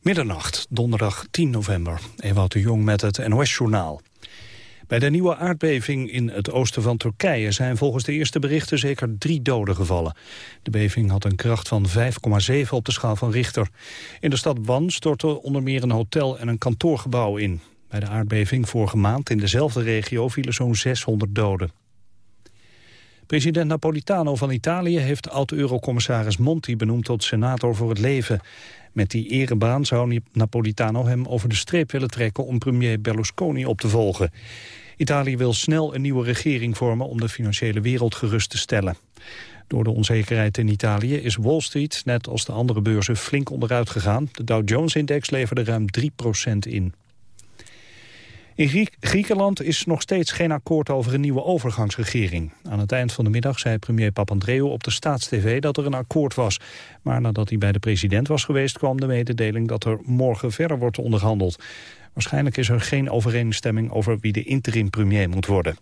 Middernacht, donderdag 10 november. Ewout de Jong met het NOS-journaal. Bij de nieuwe aardbeving in het oosten van Turkije zijn volgens de eerste berichten zeker drie doden gevallen. De beving had een kracht van 5,7 op de schaal van Richter. In de stad Van stortte onder meer een hotel en een kantoorgebouw in. Bij de aardbeving vorige maand in dezelfde regio vielen zo'n 600 doden. President Napolitano van Italië heeft oud-eurocommissaris Monti benoemd tot senator voor het leven. Met die erebaan zou Napolitano hem over de streep willen trekken om premier Berlusconi op te volgen. Italië wil snel een nieuwe regering vormen om de financiële wereld gerust te stellen. Door de onzekerheid in Italië is Wall Street, net als de andere beurzen, flink onderuit gegaan. De Dow Jones-index leverde ruim 3% in. In Griekenland is nog steeds geen akkoord over een nieuwe overgangsregering. Aan het eind van de middag zei premier Papandreou op de staatstv dat er een akkoord was. Maar nadat hij bij de president was geweest kwam de mededeling dat er morgen verder wordt onderhandeld. Waarschijnlijk is er geen overeenstemming over wie de interim premier moet worden.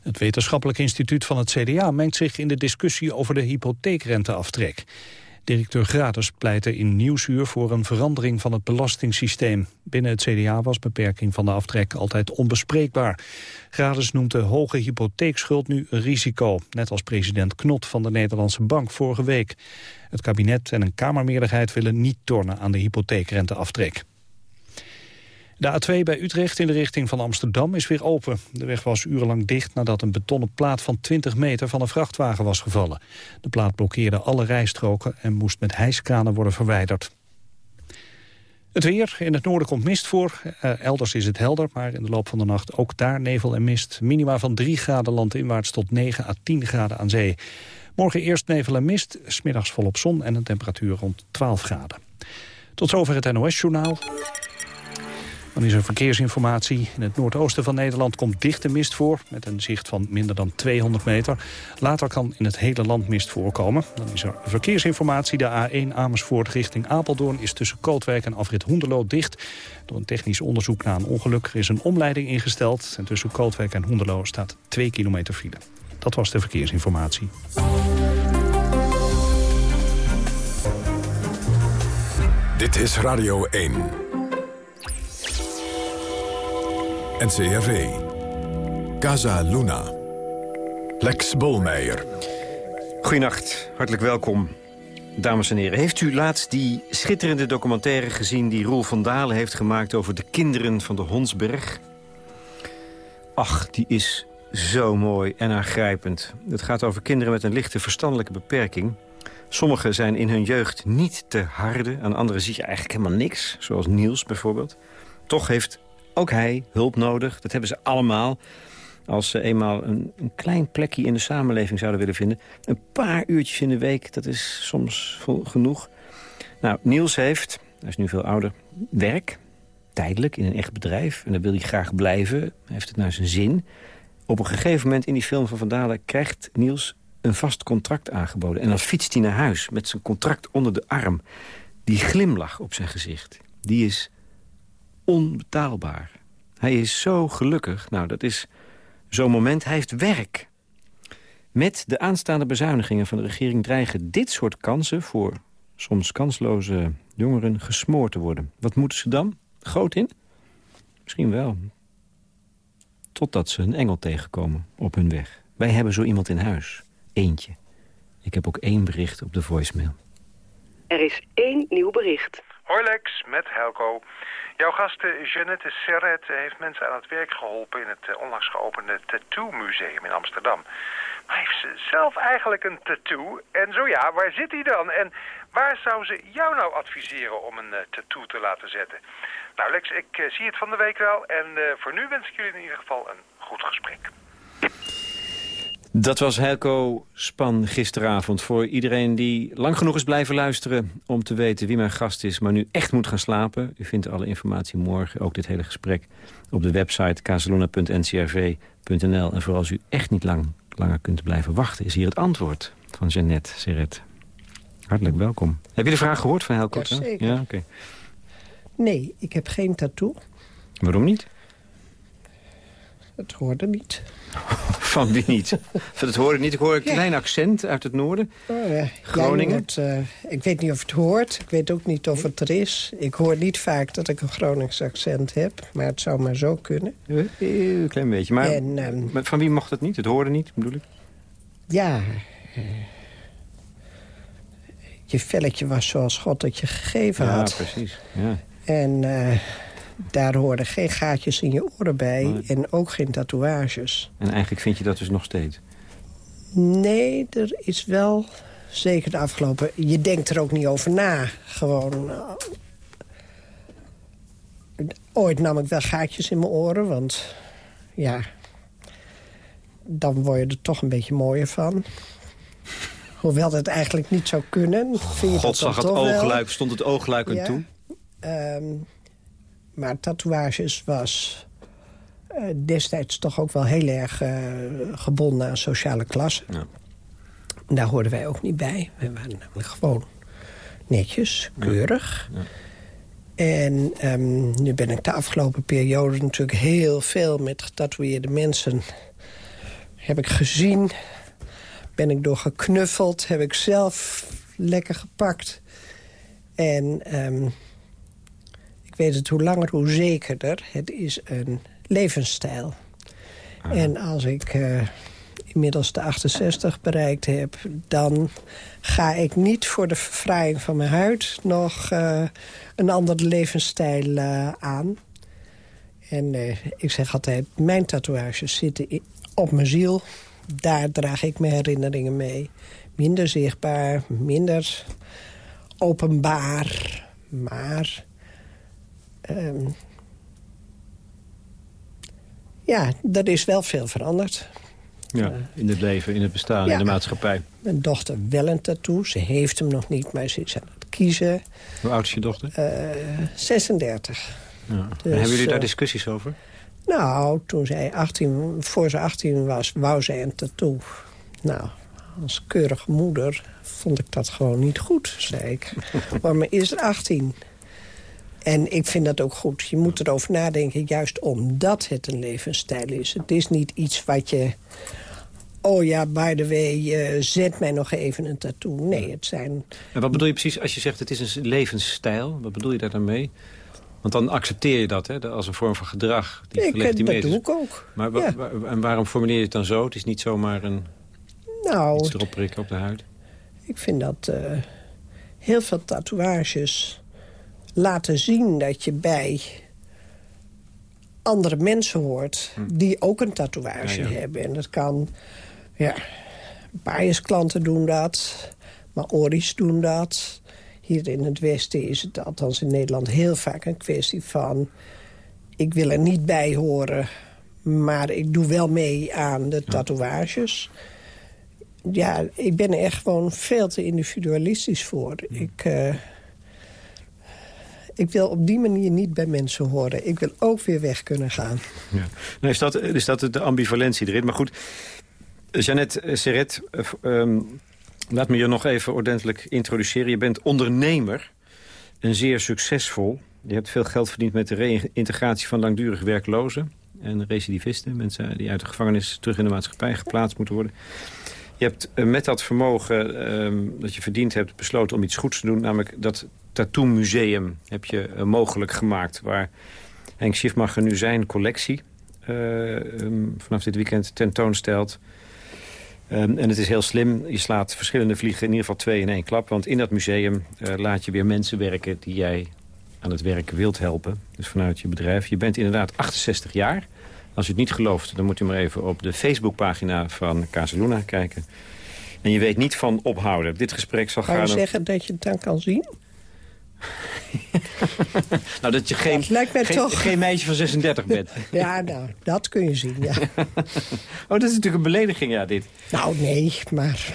Het wetenschappelijk instituut van het CDA mengt zich in de discussie over de hypotheekrenteaftrek. Directeur Gratis pleitte in Nieuwsuur voor een verandering van het belastingssysteem. Binnen het CDA was beperking van de aftrek altijd onbespreekbaar. Gratis noemt de hoge hypotheekschuld nu een risico, net als president Knot van de Nederlandse Bank vorige week. Het kabinet en een Kamermeerderheid willen niet tornen aan de hypotheekrenteaftrek. De A2 bij Utrecht in de richting van Amsterdam is weer open. De weg was urenlang dicht nadat een betonnen plaat van 20 meter van een vrachtwagen was gevallen. De plaat blokkeerde alle rijstroken en moest met hijskranen worden verwijderd. Het weer. In het noorden komt mist voor. Uh, elders is het helder, maar in de loop van de nacht ook daar nevel en mist. Minima van 3 graden landinwaarts tot 9 à 10 graden aan zee. Morgen eerst nevel en mist, smiddags volop zon en een temperatuur rond 12 graden. Tot zover het NOS-journaal. Dan is er verkeersinformatie. In het noordoosten van Nederland komt dichte mist voor... met een zicht van minder dan 200 meter. Later kan in het hele land mist voorkomen. Dan is er verkeersinformatie. De A1 Amersfoort richting Apeldoorn is tussen Kootwijk en Afrit Hoenderloo dicht. Door een technisch onderzoek na een ongeluk is een omleiding ingesteld. En tussen Kootwijk en Hoenderloo staat 2 kilometer file. Dat was de verkeersinformatie. Dit is Radio 1. NCRV. Casa Luna. Lex Bolmeijer. Goedenacht, hartelijk welkom. Dames en heren, heeft u laatst die schitterende documentaire gezien... die Roel van Dalen heeft gemaakt over de kinderen van de Honsberg? Ach, die is zo mooi en aangrijpend. Het gaat over kinderen met een lichte verstandelijke beperking. Sommigen zijn in hun jeugd niet te harde. Aan anderen zie je eigenlijk helemaal niks. Zoals Niels bijvoorbeeld. Toch heeft ook hij hulp nodig. Dat hebben ze allemaal. Als ze eenmaal een, een, klein plekje in de samenleving zouden willen vinden. Een paar uurtjes in de week, dat is soms genoeg. Nou, Niels heeft, hij is nu veel ouder, werk. Tijdelijk, in een echt bedrijf. En daar wil hij graag blijven. Hij heeft het naar zijn zin. Op een gegeven moment in die film van Van Dalen... krijgt Niels een vast contract aangeboden. En dan fietst hij naar huis met zijn contract onder de arm. Die glimlach op zijn gezicht, die is onbetaalbaar. Hij is zo gelukkig. Nou, dat is zo'n moment. Hij heeft werk. Met de aanstaande bezuinigingen van de regering dreigen dit soort kansen... voor soms kansloze jongeren gesmoord te worden. Wat moeten ze dan? Groot in? Misschien wel. Totdat ze een engel tegenkomen op hun weg. Wij hebben zo iemand in huis. Eentje. Ik heb ook één bericht op de voicemail. Er is één nieuw bericht. Hoi Lex, met Helco. Jouw gast Jeannette Serret heeft mensen aan het werk geholpen... in het eh, onlangs geopende Tattoo Museum in Amsterdam. Maar heeft ze zelf eigenlijk een tattoo? En zo ja, waar zit hij dan? En waar zou ze jou nou adviseren om een tattoo te laten zetten? Nou Lex, ik zie het van de week wel. En voor nu wens ik jullie in ieder geval een goed gesprek. Dat was Helco Span gisteravond. Voor iedereen die lang genoeg is blijven luisteren... om te weten wie mijn gast is, maar nu echt moet gaan slapen. U vindt alle informatie morgen, ook dit hele gesprek... op de website kazeluna.ncrv.nl. En voor als u echt niet lang, langer kunt blijven wachten... is hier het antwoord van Jeannette Serret. Hartelijk welkom. Heb je de vraag gehoord van Helco? Ja, zeker. Ja, okay. Nee, ik heb geen tattoo. Waarom niet? Het hoorde niet. Van wie niet? Van het hoorde niet. Ik hoor een Ja. klein accent uit het noorden. Oh, ja. Groningen? Hoort, eh, ik weet niet of het hoort. Ik weet ook niet of het er is. Ik hoor niet vaak dat ik een Gronings accent heb. Maar het zou maar zo kunnen. Een heel klein beetje. Maar, En, ehm, maar van wie mocht het niet? Het hoorde niet, bedoel ik? Ja. eh, je velletje was zoals God het je gegeven Ja, had. precies. Ja. En eh, daar hoorden geen gaatjes in je oren bij. Nee. En ook geen tatoeages. En eigenlijk vind je dat dus nog steeds. Nee, er is wel zeker de afgelopen... Je denkt er ook niet over na. Gewoon... eh, ooit nam ik wel gaatjes in mijn oren, want... Ja, dan word je er toch een beetje mooier van. Hoewel dat eigenlijk niet zou kunnen. Vind je God dat zag het oogluik, stond het oogluik aan Ja. toe? Ehm, maar tatoeages was eh, destijds toch ook wel heel erg eh, gebonden aan sociale klasse. Ja. Daar hoorden wij ook niet bij. We waren namelijk gewoon netjes, keurig. Ja. En ehm, nu ben ik de afgelopen periode natuurlijk heel veel met getatoeëerde mensen... heb ik gezien, ben ik door geknuffeld, heb ik zelf lekker gepakt. En ehm, ik weet het hoe langer, hoe zekerder. Het is een levensstijl. En als ik eh, inmiddels de 68 bereikt heb... dan ga ik niet voor de verfraaiing van mijn huid... nog eh, een andere levensstijl eh, aan. En ik zeg altijd, mijn tatoeages zitten op mijn ziel. Daar draag ik mijn herinneringen mee. Minder zichtbaar, minder openbaar. Maar... ehm, ja, er is wel veel veranderd. Ja, in het leven, in het bestaan, Ja. in de maatschappij. Mijn dochter wel een tattoo. Ze heeft hem nog niet, maar ze is aan het kiezen. Hoe oud is je dochter? Eh 36. Ja. En dus, hebben jullie daar eh, discussies over? Nou, toen zij 18, voor ze 18 was, wou zij een tattoo. Nou, als keurige moeder vond ik dat gewoon niet goed, zei ik. maar me is er 18. En ik vind dat ook goed. Je moet erover nadenken, juist omdat het een levensstijl is. Het is niet iets wat je... Oh ja, by the way, eh, zet mij nog even een tattoo. Nee, het zijn... En wat bedoel je precies als je zegt het is een levensstijl? Wat bedoel je daar dan mee? Want dan accepteer je dat hè, als een vorm van gedrag die Ik, eh, dat doe ik ook. Maar wa- Ja. wa- en waarom formuleer je het dan zo? Het is niet zomaar een, Nou, iets erop prikken op de huid. Ik vind dat eh, heel veel tatoeages laten zien dat je bij andere mensen hoort... die ook een tatoeage Ja, ja. hebben. En dat kan... Ja, biasklanten doen dat. Maori's doen dat. Hier in het Westen is het, althans in Nederland... heel vaak een kwestie van... ik wil er niet bij horen... maar ik doe wel mee aan de tatoeages ja, ik ben er echt gewoon veel te individualistisch voor. Ik, eh, ik wil op die manier niet bij mensen horen. Ik wil ook weer weg kunnen gaan. Ja. Nou is dat, is dat de ambivalentie erin. Maar goed, Jeannette eh, Serret, ehm, laat me je nog even ordentelijk introduceren. Je bent ondernemer en zeer succesvol. Je hebt veel geld verdiend met de reïntegratie van langdurig werklozen... en recidivisten, mensen die uit de gevangenis terug in de maatschappij geplaatst moeten worden. Je hebt eh, met dat vermogen ehm, dat je verdiend hebt besloten om iets goeds te doen... namelijk dat Tattoo Museum heb je eh, mogelijk gemaakt... waar Henk Schiefmacher nu zijn collectie eh, ehm, vanaf dit weekend tentoonstelt. Ehm, en het is heel slim. Je slaat verschillende vliegen, in ieder geval twee in één klap. Want in dat museum laat je weer mensen werken die jij aan het werk wilt helpen. Dus vanuit je bedrijf. Je bent inderdaad 68 jaar. Als u het niet gelooft, dan moet u maar even op de Facebookpagina van Casaluna kijken. En je weet niet van ophouden. Dit gesprek zal gaan... over- zeggen dat je het dan kan zien? Nou, dat je geen, Dat lijkt mij geen, toch- geen meisje van 36 bent. Ja, nou, dat kun je zien, ja. Oh, dat is natuurlijk een belediging, ja, dit. nou, nee, maar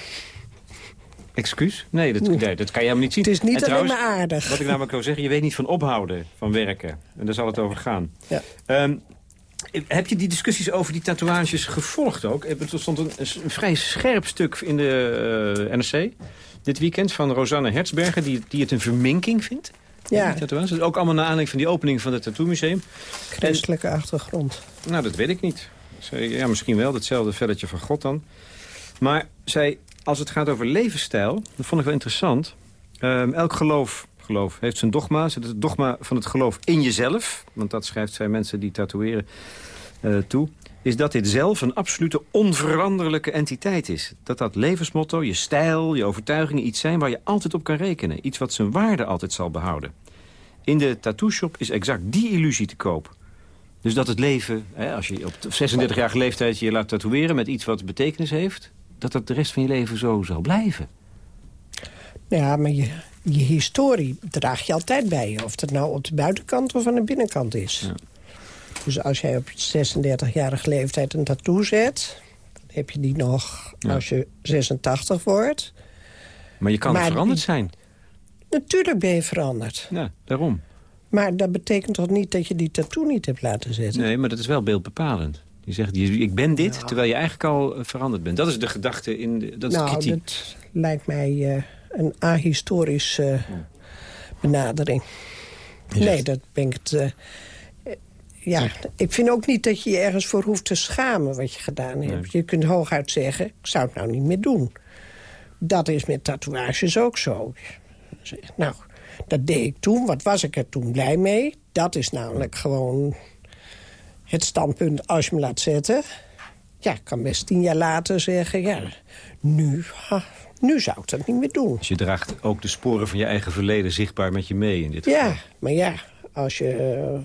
Excuus? Nee, dat, nee, dat kan je helemaal niet zien. het is niet En alleen trouwens, maar aardig. Wat ik namelijk wil zeggen, je weet niet van ophouden van werken. En daar zal het over gaan. Ja. Ehm, heb je die discussies over die tatoeages gevolgd ook? Er stond een, een vrij scherp stuk in de eh, NRC dit weekend van Rosanne Hertzberger... die, die het een verminking vindt. Ja, tatoeages. Ook allemaal naar aanleiding van die opening van het Tattoo Museum. christelijke achtergrond. Nou, dat weet ik niet. Zei, ja, misschien wel, hetzelfde velletje van God dan. Maar zij, als het gaat over levensstijl, dat vond ik wel interessant. Ehm, elk geloof, geloof heeft zijn dogma. Het dogma van het geloof in jezelf, want dat schrijft zij mensen die tatoeëren uh, toe is dat dit zelf een absolute onveranderlijke entiteit is. Dat dat levensmotto, je stijl, je overtuigingen iets zijn waar je altijd op kan rekenen. Iets wat zijn waarde altijd zal behouden. In de tattoo-shop is exact die illusie te koop. Dus dat het leven, hè, als je op 36-jarige leeftijd je laat tatoeëren... met iets wat betekenis heeft, dat dat de rest van je leven zo zal blijven. Ja, maar je, je historie draag je altijd bij je. Of het nou op de buitenkant of aan de binnenkant is. Ja. Dus als jij op 36-jarige leeftijd een tattoo zet... dan heb je die nog als je 86 wordt. Maar je kan maar veranderd zijn. Natuurlijk ben je veranderd. Ja, daarom. Maar dat betekent toch niet dat je die tattoo niet hebt laten zetten? Nee, maar dat is wel beeldbepalend. Je zegt, ik ben dit, terwijl je eigenlijk al eh, veranderd bent. Dat is de gedachte in de, dat nou, is kritiek. dat lijkt mij uh, een ahistorische uh, benadering. Nee, dat ben ik het... Uh, ja, ik vind ook niet dat je je ergens voor hoeft te schamen wat je gedaan hebt. Je kunt hooguit zeggen, ik zou het nou niet meer doen. Dat is met tatoeages ook zo. Nou, dat deed ik toen. Wat was ik er toen blij mee? Dat is namelijk gewoon het standpunt als je me laat zetten. Ja, ik kan best tien jaar later zeggen... ja, nu, ha, nu zou ik dat niet meer doen. Dus je draagt ook de sporen van je eigen verleden zichtbaar met je mee in dit geval? Ja, maar ja, als je... Uh,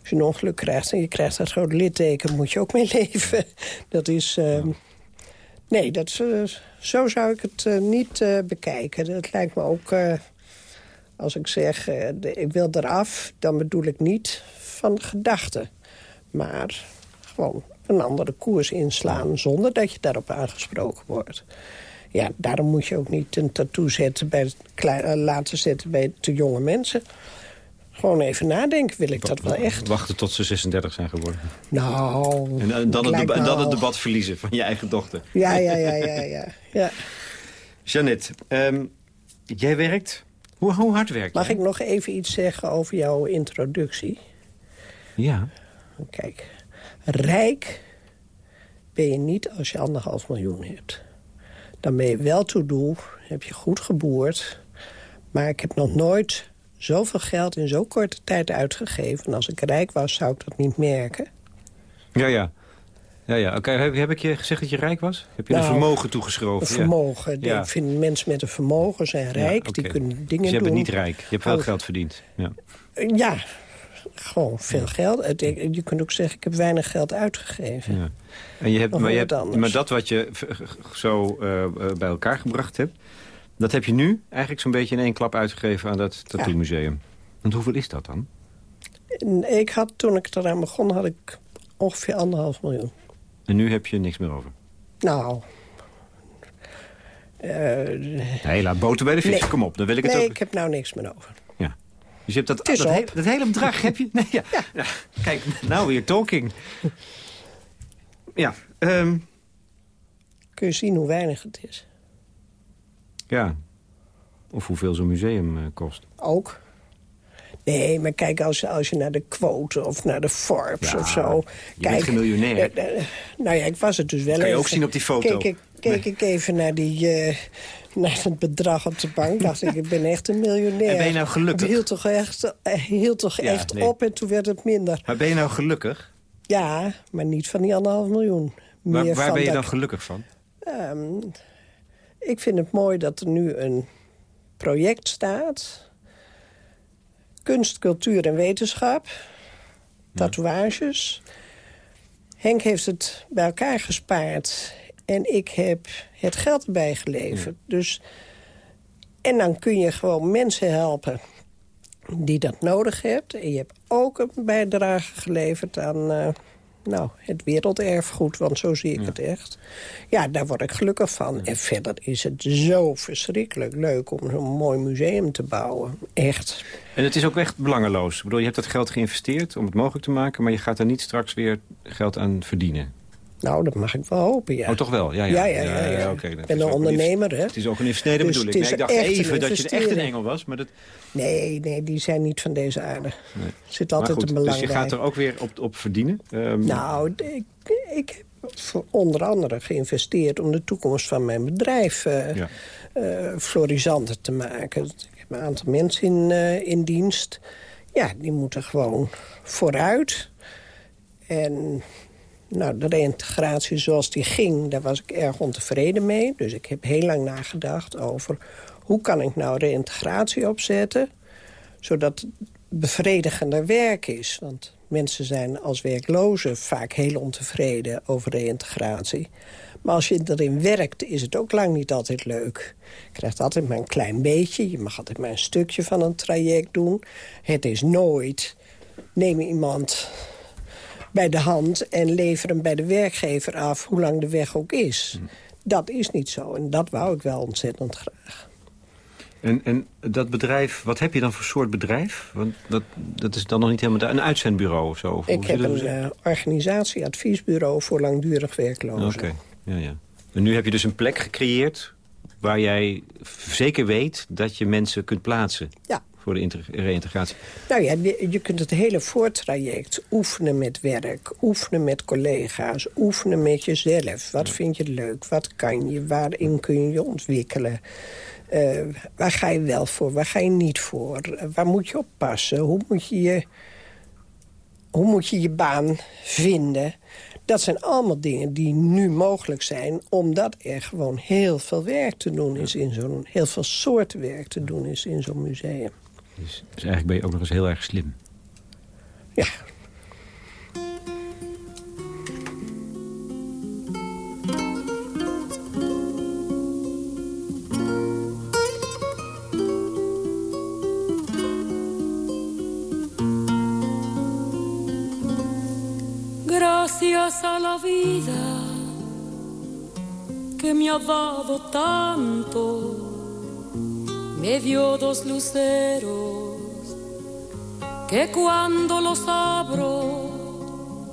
als je een ongeluk krijgt en je krijgt dat grote litteken... moet je ook mee leven. Dat is... Uh, nee, dat, uh, zo zou ik het niet bekijken. Dat lijkt me ook... als ik zeg, de, ik wil eraf... dan bedoel ik niet van gedachten. Maar gewoon een andere koers inslaan... zonder dat je daarop aangesproken wordt. Ja, daarom moet je ook niet een tattoo zetten bij, laten zetten bij te jonge mensen... Gewoon even nadenken, wil ik dat wel echt. Wachten tot ze 36 zijn geworden. Nou, En, en dan, het, en dan het debat verliezen van je eigen dochter. Ja, ja, ja, ja. ja, ja. Jeannette, um, jij werkt... Hoe, hoe hard werk je? Mag ik nog even iets zeggen over jouw introductie? Ja. Kijk, rijk ben je niet als je anderhalf miljoen hebt. Dan ben je wel toe doel, heb je goed geboerd... maar ik heb nog nooit zoveel geld in zo'n korte tijd uitgegeven. En als ik rijk was, zou ik dat niet merken. Ja, ja. Ja, ja. Oké, heb, heb, ik je gezegd dat je rijk was? Heb je nou, een vermogen toegeschoven? Een vermogen. Ja. Ik vind mensen met een vermogen zijn rijk. Die kunnen dingen doen. Dus je bent niet rijk. Je hebt wel oh. geld verdiend. Ja, ja gewoon veel geld. Je kunt ook zeggen, ik heb weinig geld uitgegeven. Ja. En je hebt, maar, je hebt, maar dat wat je zo uh, bij elkaar gebracht hebt... Dat heb je nu eigenlijk zo'n beetje in één klap uitgegeven aan dat tattoo museum. Want hoeveel is dat dan? Ik had, toen ik eraan begon, had ik ongeveer anderhalf miljoen. En nu heb je niks meer over? Nou... Uh, nee, laat boter bij de vis. Kom op, dan wil ik het nee, ook... Nee, ik heb nou niks meer over. Dus je hebt dat, dat, dat, hele bedrag heb je... Nee, ja. ja. Kijk, nou weer talking. Ja. Um... Kun je zien hoe weinig het is. Ja. Of hoeveel zo'n museum uh, kost. Ook. Nee, maar kijk, als, als je naar de quote of naar de Forbes ja, of zo... Je kijk, bent geen miljonair. Uh, uh, nou ja, ik was het dus wel kan je even. ook zien op die foto. Keek nee. ik even naar, die, naar het bedrag op de bank. dacht ik, ik ben echt een miljonair. En ben je nou gelukkig? Het hield toch echt, hield toch ja, echt nee. op en toen werd het minder. Maar ben je nou gelukkig? Ja, maar niet van die anderhalf miljoen. Meer waar waar ben je dat, dan gelukkig van? Um, ik vind het mooi dat er nu een project staat. Kunst, cultuur en wetenschap. Tatoeages. Henk heeft het bij elkaar gespaard. En ik heb het geld erbij geleverd. Ja. Dus, en dan kun je gewoon mensen helpen die dat nodig hebt. En je hebt ook een bijdrage geleverd aan... Uh, nou, het werelderfgoed, want zo zie ik ja. het echt. Ja, daar word ik gelukkig van. Ja. En verder is het zo verschrikkelijk leuk om zo'n mooi museum te bouwen. Echt. En het is ook echt belangeloos. Ik bedoel, je hebt dat geld geïnvesteerd om het mogelijk te maken... maar je gaat er niet straks weer geld aan verdienen. Nou, dat mag ik wel hopen, ja. Oh, toch wel? Ja, ja, ja. ja, ja, oké. ik ben een ondernemer, hè. Het is ook een investering, Dus bedoel ik. Nee, ik dacht even dat je echt een engel was, maar dat... Nee, nee, die zijn niet van deze aarde. Nee. Er zit altijd goed, een dus belang je bij. gaat er ook weer op, op verdienen? Ehm, Nou, ik, ik heb onder andere geïnvesteerd... om de toekomst van mijn bedrijf eh Ja. eh, florisanter te maken. Ik heb een aantal mensen in, eh, in dienst. Ja, die moeten gewoon vooruit. En nou, de reïntegratie zoals die ging, daar was ik erg ontevreden mee. Dus ik heb heel lang nagedacht over... hoe kan ik nou reïntegratie opzetten... zodat het bevredigender werk is. Want mensen zijn als werklozen vaak heel ontevreden over reïntegratie. Maar als je erin werkt, is het ook lang niet altijd leuk. Je krijgt altijd maar een klein beetje. Je mag altijd maar een stukje van een traject doen. Het is nooit... Neem iemand bij de hand en lever hem bij de werkgever af... hoe lang de weg ook is. Dat is niet zo. En dat wou ik wel ontzettend graag. En, en dat bedrijf, wat heb je dan voor soort bedrijf? Want dat, dat is dan nog niet helemaal... Een uitzendbureau of zo? Of Ik heb een eh, organisatie-adviesbureau voor langdurig werklozen. Oké, ja, ja. En nu heb je dus een plek gecreëerd... waar jij zeker weet dat je mensen kunt plaatsen... Ja. Voor de reïntegratie. Nou ja, je- kunt het hele voortraject oefenen met werk, oefenen met collega's, oefenen met jezelf. Wat vind je leuk? Wat kan je? Waarin kun je je ontwikkelen? Eh, waar ga je wel voor? Waar ga je niet voor? Eh, waar moet je op passen? Hoe moet je je, hoe moet je, je baan vinden? Dat zijn allemaal dingen die nu mogelijk zijn... omdat er gewoon heel veel werk te doen is in zo'n... heel veel soorten werk te doen is in zo'n museum. Dus, dus eigenlijk ben je ook nog eens heel erg slim. Ja, Gracias a la vida que me ha dado tanto, me dio dos luceros que cuando los abro,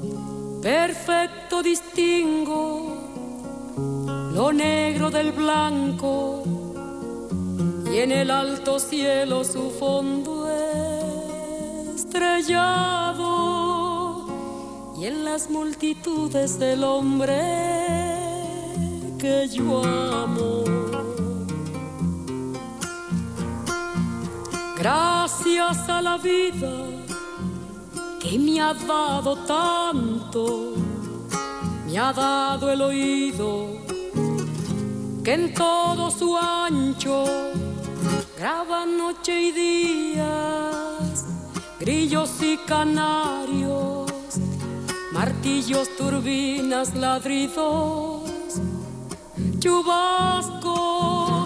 perfecto distingo lo negro del blanco y en el alto cielo su fondo estrellado y en las multitudes del hombre que yo amo. Gracias a la vida que me ha dado tanto, me ha dado el oído que en todo su ancho graba noche y días, grillos y canarios, martillos, turbinas, ladridos, chubascos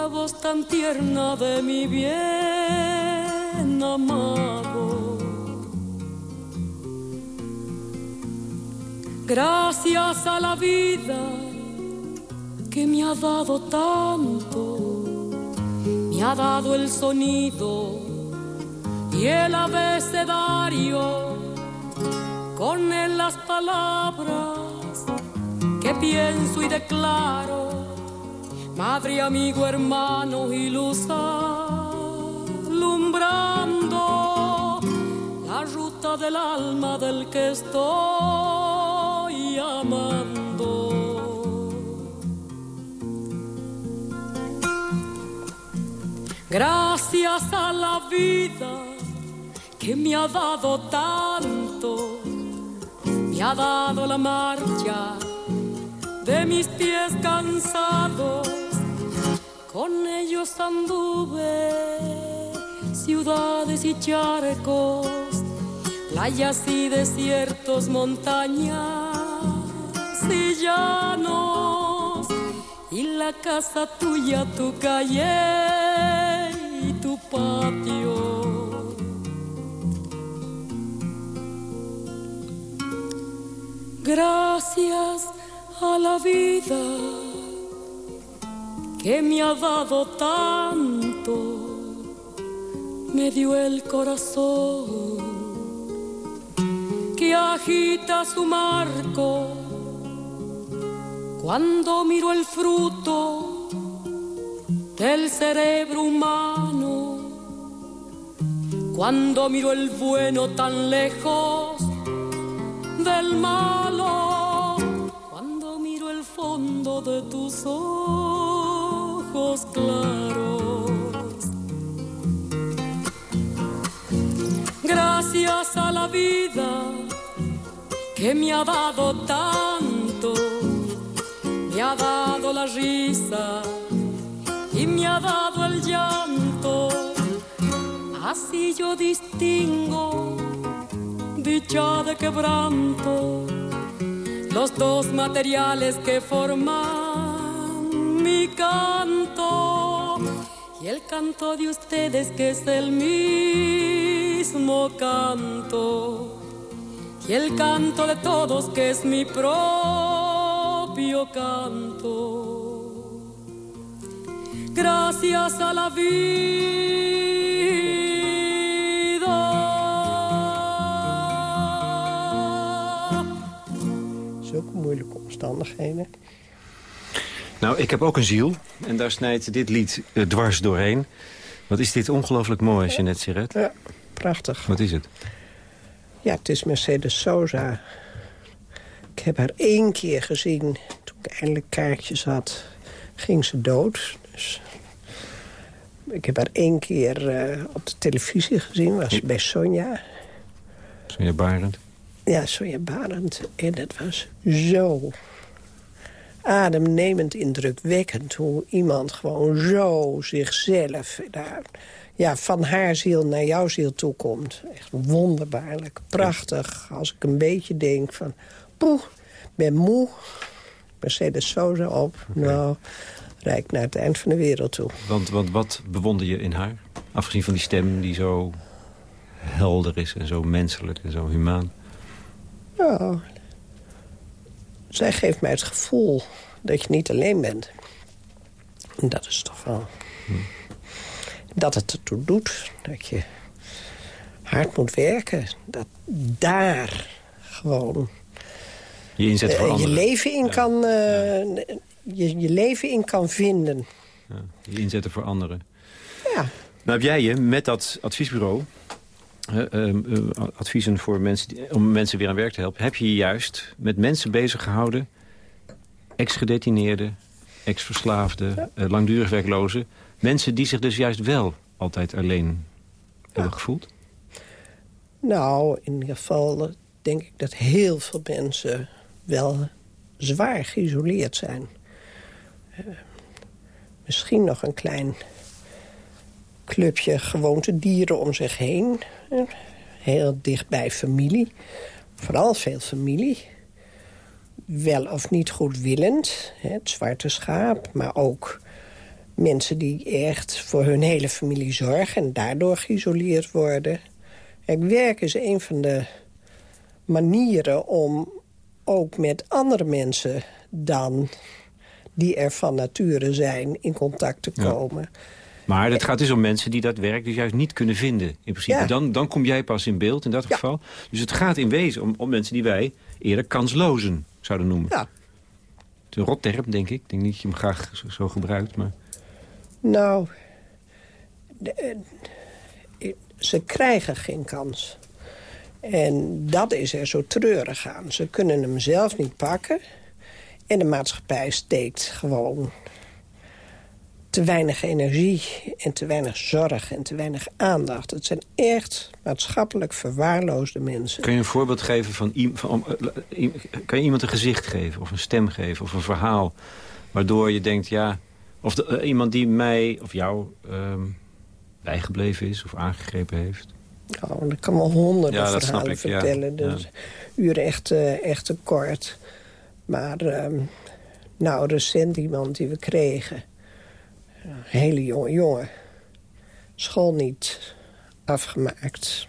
la voz tan tierna de mi bien amado. Gracias a la vida que me ha dado tanto, me ha dado el sonido y el abecedario, con él las palabras que pienso y declaro, madre, amigo, hermano y luz alumbrando la ruta del alma del que estoy amando. Gracias a la vida que me ha dado tanto, me ha dado la marcha de mis pies cansados, con ellos anduve ciudades y charcos, playas y desiertos, montañas y llanos, y la casa tuya, tu calle y tu patio. Gracias a la vida que me ha dado tanto, me dio el corazón que agita su marco. Cuando miro el fruto del cerebro humano, cuando miro el bueno tan lejos del malo, cuando miro el fondo de tus ojos claros. Gracias a la vida que me ha dado tanto, me ha dado la risa y me ha dado el llanto. Así yo distingo dicha de quebranto, los dos materiales que forman mi canto y el canto de ustedes que es el mismo canto y el canto de todos que es mi propio canto. Gracias a la vida. Zulke moeilijke omstandigheden. Nou, ik heb ook een ziel. En daar snijdt dit lied eh, dwars doorheen. Wat is dit ongelooflijk mooi, Jeanette Siret. Ja, prachtig. Wat is het? Ja, het is Mercedes Sosa. Ik heb haar één keer gezien. Toen ik eindelijk kaartjes had, ging ze dood. Dus ik heb haar één keer eh, op de televisie gezien. Was bij Sonja. Sonja Barend. Ja, Sonja Barend. En dat was zo ademnemend indrukwekkend... hoe iemand gewoon zo zichzelf... Daar, ja, van haar ziel naar jouw ziel toekomt. Echt wonderbaarlijk, prachtig. Als ik een beetje denk van... poeh, ben moe. Mercedes Sosa op. Nou, rijd naar het eind van de wereld toe. Want, want wat bewonder je in haar? Afgezien van die stem die zo helder is en zo menselijk en zo humaan. Nou, zij geeft mij het gevoel dat je niet alleen bent. En dat is toch wel... Dat het ertoe doet, dat je hard moet werken. Dat daar gewoon Je inzet voor eh, je anderen. leven in kan... eh, je, je leven in kan vinden. Ja, je inzetten voor anderen. Ja, Nou heb jij je met dat adviesbureau... eh, ehm, eh, adviezen voor mensen die- om mensen weer aan werk te helpen... heb je je juist met mensen bezig gehouden... ex-gedetineerden, ex-verslaafden, eh, langdurig werklozen... mensen die zich dus juist wel altijd alleen hebben gevoeld? nou, in ieder geval denk ik dat heel veel mensen wel zwaar geïsoleerd zijn. Eh, misschien nog een klein clubje gewoontedieren om zich heen. Heel dichtbij familie. Vooral veel familie. Wel of niet goedwillend, het zwarte schaap. Maar ook mensen die echt voor hun hele familie zorgen... en daardoor geïsoleerd worden. Kijk, werk is een van de manieren om ook met andere mensen dan die er van nature zijn in contact te Ja. Maar het gaat dus om mensen die dat werk dus juist niet kunnen vinden. In principe. Ja. Dan, dan kom jij pas in beeld in dat Ja. geval. Dus het gaat in wezen om, om mensen die wij eerder kanslozen zouden noemen. Ja, Het is een rotterm, denk ik. Ik denk niet dat je hem graag zo, zo gebruikt. Maar... nou, de- eh, ze krijgen geen kans. En dat is er zo treurig aan. Ze kunnen hem zelf niet pakken. En de maatschappij steekt gewoon te weinig energie en te weinig zorg en te weinig aandacht. Het zijn echt maatschappelijk verwaarloosde mensen. Kun je een voorbeeld geven van... van eh, i- kan je iemand een gezicht geven of een stem geven of een verhaal... waardoor je denkt, ja... Of de- eh, iemand die mij of jou ehm, bijgebleven is of aangegrepen heeft. Oh, ik kan wel honderden Ja, verhalen ik, vertellen. Ja. Dus uren echt, eh, echt te kort. Maar ehm, nou, recent iemand die we kregen. Hele jonge jongen. School niet afgemaakt.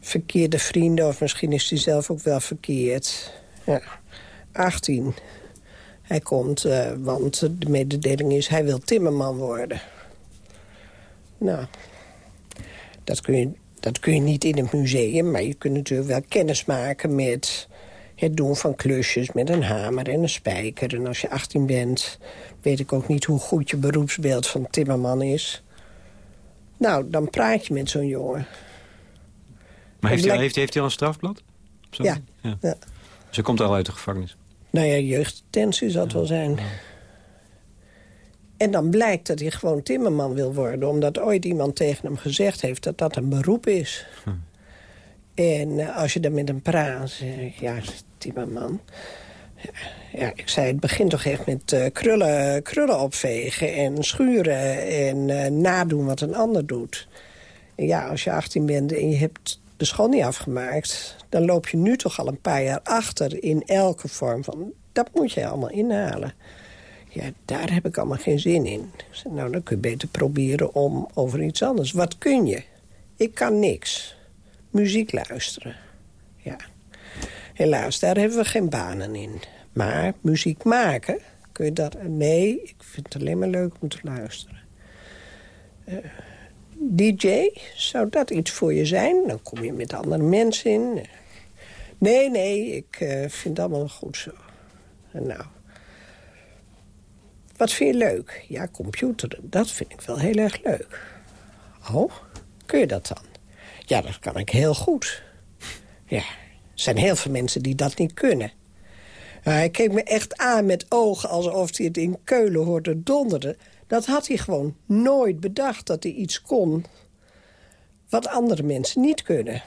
Verkeerde vrienden, of misschien is hij zelf ook wel verkeerd. Ja, 18. Hij komt, eh, want de mededeling is... hij wil timmerman worden. Nou, dat kun, je, dat kun je niet in het museum, maar je kunt natuurlijk wel kennis maken met Het doen van klusjes met een hamer en een spijker. En als je 18 bent, weet ik ook niet hoe goed je beroepsbeeld van timmerman is. Nou, dan praat je met zo'n jongen. Maar heeft, blijkt- hij, heeft, heeft hij al een strafblad? Zo? Ja. Ja. Ze komt al uit de gevangenis. Nou ja, jeugddetentie zal het wel zijn. En dan blijkt dat hij gewoon timmerman wil worden... omdat ooit iemand tegen hem gezegd heeft dat dat een beroep is. En eh, als je dan met hem praat, ja, timmerman... Ja, ik zei, het begint toch echt met eh, krullen, krullen opvegen en schuren... en eh, nadoen wat een ander doet. En ja, als je 18 bent en je hebt de school niet afgemaakt... dan loop je nu toch al een paar jaar achter in elke vorm van... dat moet je allemaal inhalen. Ja, daar heb ik allemaal geen zin in. Nou, dan kun je beter proberen om over iets anders. Wat kun je? Ik kan niks. Muziek luisteren. Ja. Helaas, daar hebben we geen banen in. Maar muziek maken, kun je dat... Nee, ik vind het alleen maar leuk om te luisteren. Eh, DJ, zou dat iets voor je zijn? Dan kom je met andere mensen in. Nee, nee, ik eh, vind het allemaal goed zo. En nou, wat vind je leuk? Ja, computeren, dat vind ik wel heel erg leuk. Oh, kun je dat dan? Ja, dat kan ik heel goed. Ja, er zijn heel veel mensen die dat niet kunnen. hij keek me echt aan met ogen alsof hij het in Keulen hoorde donderen. Dat had hij gewoon nooit bedacht, dat hij iets kon... wat andere mensen niet kunnen.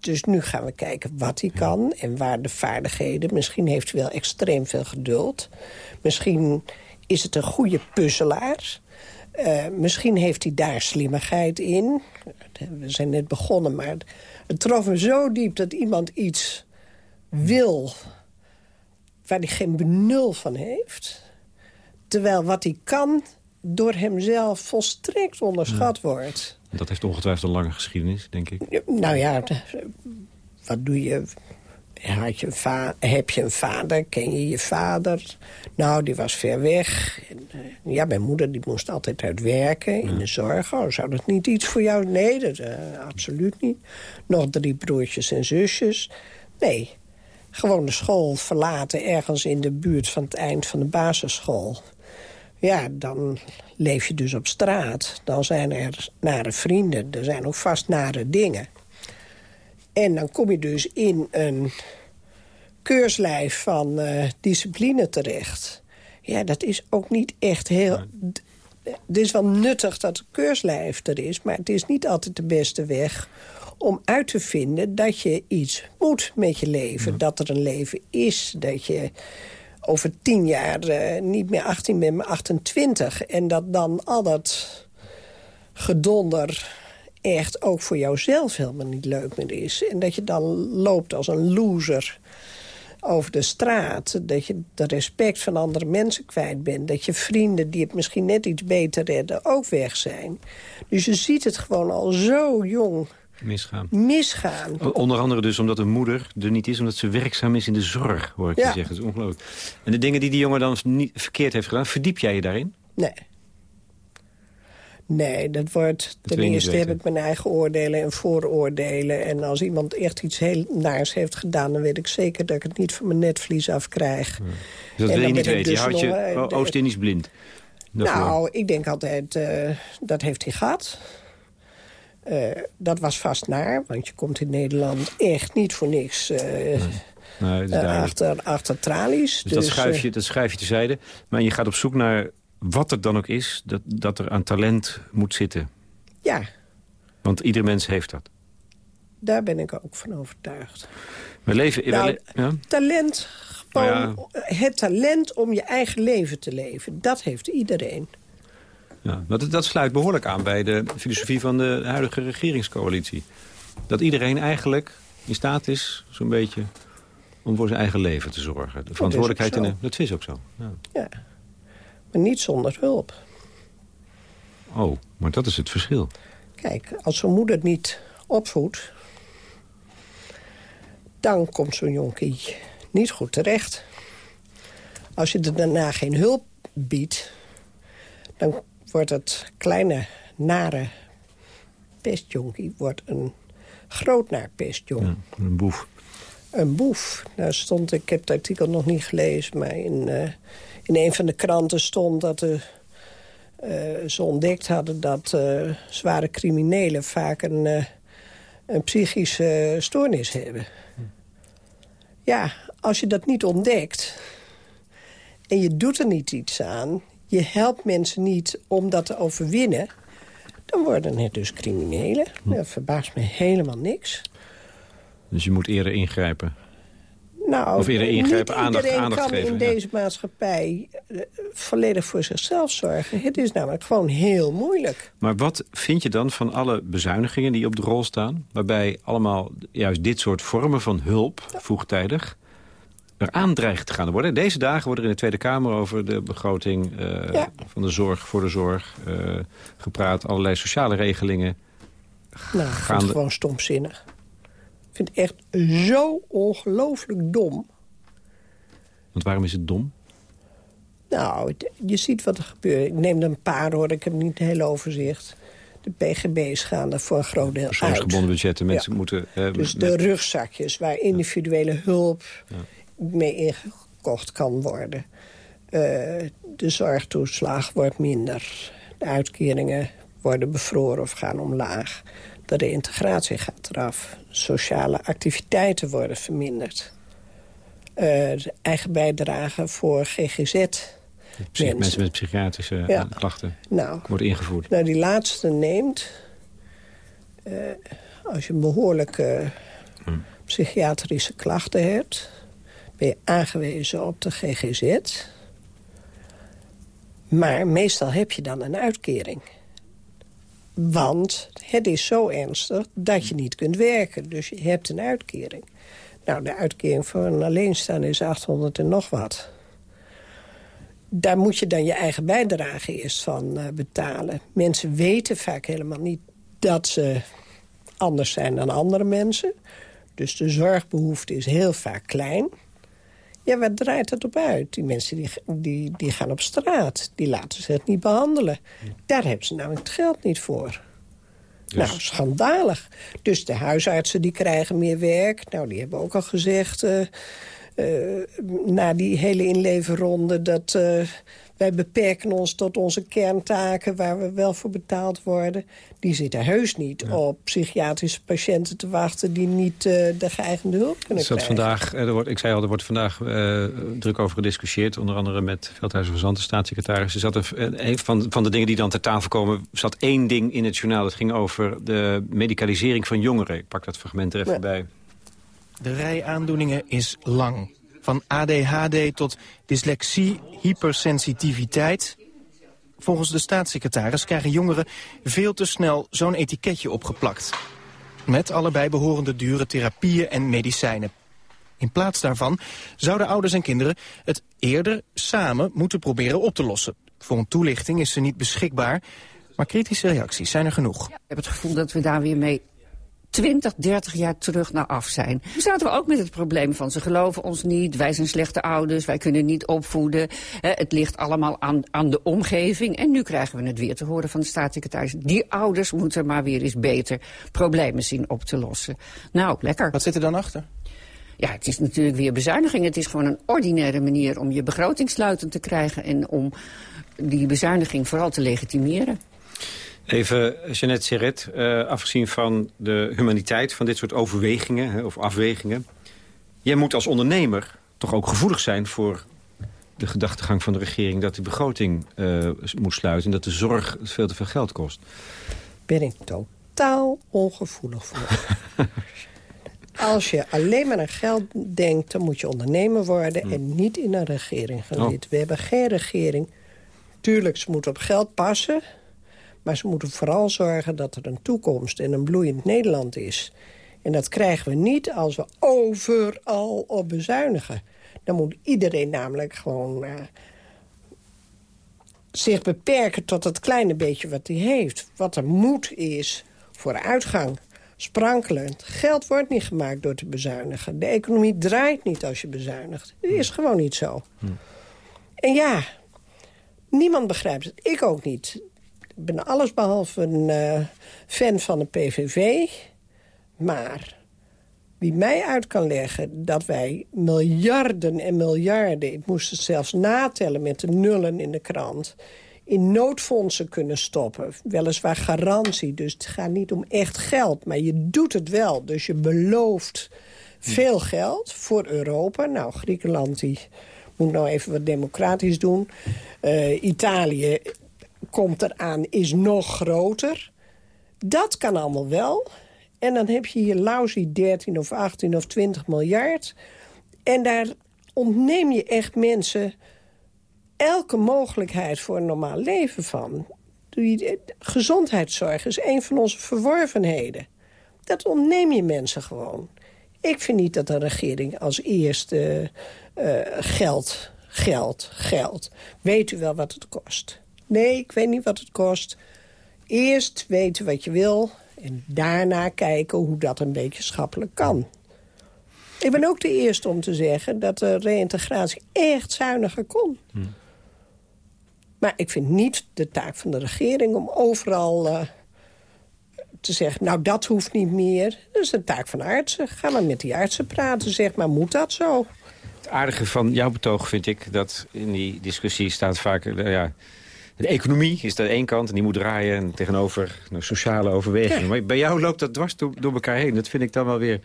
Dus nu gaan we kijken wat hij kan en waar de vaardigheden... misschien heeft hij wel extreem veel geduld. Misschien is het een goede puzzelaar. Eh, misschien heeft hij daar slimmigheid in. We zijn net begonnen, maar het trof me zo diep... dat iemand iets wil waar hij geen benul van heeft. Terwijl wat hij kan door hemzelf volstrekt onderschat wordt. Dat heeft ongetwijfeld een lange geschiedenis, denk ik. Nou ja, wat doe je? Had je een heb je een vader? Ken je je vader? Nou, die was ver weg. En, eh, ja, mijn moeder die moest altijd uit werken in de zorg. Oh, zou dat niet iets voor jou? Nee, dat, eh, absoluut niet. Nog drie broertjes en zusjes. Nee, gewoon de school verlaten ergens in de buurt van het eind van de basisschool. Ja, dan leef je dus op straat. Dan zijn er nare vrienden. Er zijn ook vast nare dingen. En dan kom je dus in een keurslijf van eh, discipline terecht. Ja, dat is ook niet echt heel... Het is wel nuttig dat het keurslijf er is... maar het is niet altijd de beste weg om uit te vinden dat je iets moet met je leven. Dat er een leven is, dat je over tien jaar eh, niet meer 18 bent, maar 28. En dat dan al dat gedonder echt ook voor jouzelf helemaal niet leuk meer is. En dat je dan loopt als een loser over de straat. Dat je de respect van andere mensen kwijt bent. Dat je vrienden die het misschien net iets beter redden ook weg zijn. Dus je ziet het gewoon al zo jong Misgaan. misgaan. Onder andere dus omdat de moeder er niet is... omdat ze werkzaam is in de zorg, hoor ik Ja. je zeggen. Dat is ongelooflijk. En de dingen die die jongen dan niet verkeerd heeft gedaan... verdiep jij je daarin? Nee. Nee, dat wordt... ten je eerste heb ik mijn eigen oordelen en vooroordelen. En als iemand echt iets heel naars heeft gedaan... dan weet ik zeker dat ik het niet van mijn netvlies afkrijg. Dus dat En wil je niet weten. Je dus houdt je oh, de- Oost-Indisch blind. Daarvoor. Nou, ik denk altijd, eh, dat heeft hij gehad. Eh, dat was vast naar, want je komt in Nederland echt niet voor niks... eh, Nee, achter, achter tralies. Dus, dat, schuif eh, je, dat schuif je terzijde. Maar je gaat op zoek naar wat er dan ook is... dat, dat er aan talent moet zitten. ja, Want ieder mens heeft dat. daar ben ik ook van overtuigd. We leven... Nou, we le- ja? Talent, gewoon Nou het talent om je eigen leven te leven. Dat heeft iedereen. Ja, dat, dat sluit behoorlijk aan bij de filosofie van de huidige regeringscoalitie. Dat iedereen eigenlijk in staat is, zo'n beetje, om voor zijn eigen leven te zorgen. De verantwoordelijkheid te zo. nemen. Dat is ook zo. Ja. Ja. Maar niet zonder hulp. Oh, maar dat is het verschil. Kijk, als zo'n moeder niet opvoedt... dan komt zo'n jonkie niet goed terecht. Als je er daarna geen hulp biedt... dan wordt het kleine, nare pestjonkie wordt een groot naar pestjong. Ja, een boef. een boef. Nou stond, ik heb het artikel nog niet gelezen... maar in, uh, in een van de kranten stond dat de, uh, ze ontdekt hadden... dat uh, zware criminelen vaak een, een psychische stoornis hebben. Ja, als je dat niet ontdekt... en je doet er niet iets aan... je helpt mensen niet om dat te overwinnen... dan worden het dus criminelen. Dat verbaast me helemaal niks. Dus je moet eerder ingrijpen? Nou, of eerder ingrijpen, aandacht, aandacht kan geven. in deze maatschappij uh, volledig voor zichzelf zorgen. Het is namelijk gewoon heel moeilijk. Maar wat vind je dan van alle bezuinigingen die op de rol staan... waarbij allemaal juist dit soort vormen van hulp, vroegtijdig... eraan dreigen te gaan worden? Deze dagen wordt er in de Tweede Kamer over de begroting uh, ja. van de zorg voor de zorg uh, gepraat. Allerlei sociale regelingen. Nou, het gewoon stomzinnig. Ik vind het echt zo ongelooflijk dom. Want waarom is het dom? Nou, je ziet wat er gebeurt. Ik neem er een paar hoor, ik heb niet het hele overzicht. De PGB's gaan er voor een groot deel Persoonsgebonden budgetten, mensen ja. moeten... Dus de rugzakjes waar individuele hulp ja. mee ingekocht kan worden. Uh, de zorgtoeslag wordt minder. De uitkeringen worden bevroren of gaan omlaag. De reintegratie gaat eraf. Sociale activiteiten worden verminderd. Uh, de eigen bijdrage voor GGZ. Mensen. mensen met psychiatrische ja. klachten nou, wordt ingevoerd. Nou, die laatste neemt... Uh, als je behoorlijke hmm. psychiatrische klachten hebt... ben je aangewezen op de GGZ. Maar meestal heb je dan een uitkering. Want het is zo ernstig dat je niet kunt werken. Dus je hebt een uitkering. Nou, de uitkering voor een alleenstaan is 800 en nog wat. Daar moet je dan je eigen bijdrage eerst van uh, betalen. Mensen weten vaak helemaal niet dat ze anders zijn dan andere mensen. Dus de zorgbehoefte is heel vaak klein. Ja, wat draait het op uit? Die mensen die, die, die gaan op straat. Die laten zich niet behandelen. Daar hebben ze namelijk het geld niet voor. Dus. Nou, schandalig. Dus de huisartsen die krijgen meer werk. Nou, die hebben ook al gezegd... Uh, uh, na die hele inlevenronde... dat uh, wij beperken ons tot onze kerntaken... waar we wel voor betaald worden. Die zitten heus niet ja. op psychiatrische patiënten te wachten... die niet uh, de geëigende hulp kunnen krijgen. Vandaag, er wordt, ik zei al, er wordt vandaag uh, druk over gediscussieerd. Onder andere met Veldhuizen van Zanten, staatssecretaris. Er zat een, een van, van de dingen die dan ter tafel komen... zat één ding in het journaal. Dat ging over de medicalisering van jongeren. Ik pak dat fragment er even ja. bij. De rij aandoeningen is lang. Van ADHD tot dyslexie, hypersensitiviteit. Volgens de staatssecretaris krijgen jongeren veel te snel zo'n etiketje opgeplakt. Met allebei behorende dure therapieën en medicijnen. In plaats daarvan zouden ouders en kinderen het eerder samen moeten proberen op te lossen. Voor een toelichting is ze niet beschikbaar, maar kritische reacties zijn er genoeg. Ik heb het gevoel dat we daar weer mee 20, 30 jaar terug naar af zijn. Toen zaten we ook met het probleem van ze geloven ons niet, wij zijn slechte ouders, wij kunnen niet opvoeden. Het ligt allemaal aan, aan de omgeving. En nu krijgen we het weer te horen van de staatssecretaris. Die ouders moeten maar weer eens beter problemen zien op te lossen. Nou, lekker. Wat zit er dan achter? Ja, het is natuurlijk weer bezuiniging. Het is gewoon een ordinaire manier om je begroting sluitend te krijgen... en om die bezuiniging vooral te legitimeren. Even, Jeannette Serret, uh, afgezien van de humaniteit van dit soort overwegingen hè, of afwegingen. Jij moet als ondernemer toch ook gevoelig zijn voor de gedachtegang van de regering... dat de begroting uh, moet sluiten en dat de zorg veel te veel geld kost. Ben ik totaal ongevoelig voor. Als je alleen maar aan geld denkt, dan moet je ondernemer worden... Hmm. en niet in een regering gaan. Oh. We hebben geen regering. Tuurlijk, ze moeten op geld passen... Maar ze moeten vooral zorgen dat er een toekomst en een bloeiend Nederland is. En dat krijgen we niet als we overal op bezuinigen. Dan moet iedereen namelijk gewoon uh, zich beperken tot het kleine beetje wat hij heeft. Wat er moet is vooruitgang, sprankelend. Geld wordt niet gemaakt door te bezuinigen. De economie draait niet als je bezuinigt. Dat is gewoon niet zo. Hm. En ja, niemand begrijpt het. Ik ook niet ik ben allesbehalve een uh, fan van de PVV. Maar wie mij uit kan leggen dat wij miljarden en miljarden... ik moest het zelfs natellen met de nullen in de krant... in noodfondsen kunnen stoppen. Weliswaar garantie, dus het gaat niet om echt geld. Maar je doet het wel, dus je belooft veel geld voor Europa. Nou, Griekenland die moet nou even wat democratisch doen. Uh, Italië komt eraan, is nog groter. Dat kan allemaal wel. En dan heb je hier lousy 13 of 18 of 20 miljard. En daar ontneem je echt mensen elke mogelijkheid voor een normaal leven van. Gezondheidszorg is een van onze verworvenheden. Dat ontneem je mensen gewoon. Ik vind niet dat een regering als eerste uh, geld, geld, geld. Weet u wel wat het kost? Nee, ik weet niet wat het kost. Eerst weten wat je wil en daarna kijken hoe dat een beetje schappelijk kan. Ik ben ook de eerste om te zeggen dat de reïntegratie echt zuiniger kon. Hm. Maar ik vind niet de taak van de regering om overal uh, te zeggen... nou, dat hoeft niet meer. Dat is de taak van artsen. Ga maar met die artsen praten, zeg maar, moet dat zo? Het aardige van jouw betoog vind ik dat in die discussie staat vaak... Uh, ja, de economie is de één kant en die moet draaien... en tegenover nou, sociale overwegingen. Maar bij jou loopt dat dwars door, door, elkaar heen. Dat vind ik dan wel weer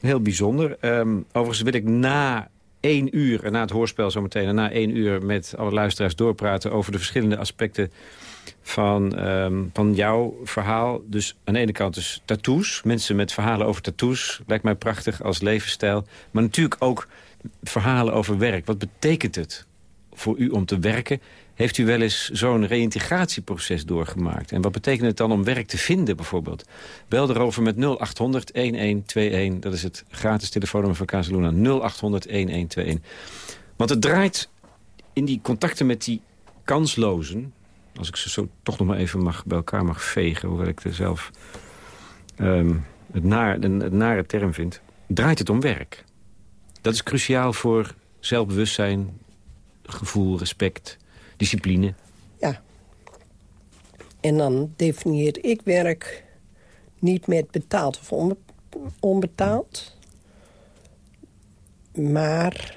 heel bijzonder. Um, overigens wil ik na één uur, en na het hoorspel zometeen... en na één uur met alle luisteraars doorpraten... over de verschillende aspecten van, um, van jouw verhaal. Dus aan de ene kant dus tattoos. Mensen met verhalen over tattoos. Lijkt mij prachtig als levensstijl. Maar natuurlijk ook verhalen over werk. Wat betekent het voor u om te werken? Heeft u wel eens zo'n reïntegratieproces doorgemaakt? En wat betekent het dan om werk te vinden bijvoorbeeld? Bel erover met 0800-1121. Dat is het gratis telefoonnummer van Casaluna. 0800-1121. Want het draait in die contacten met die kanslozen... als ik ze zo toch nog maar even mag, bij elkaar mag vegen... hoewel ik er zelf um, het, naar, het nare term vind... draait het om werk. Dat is cruciaal voor zelfbewustzijn, gevoel, respect discipline. Ja. En dan definieer ik werk niet met betaald of onbetaald. Maar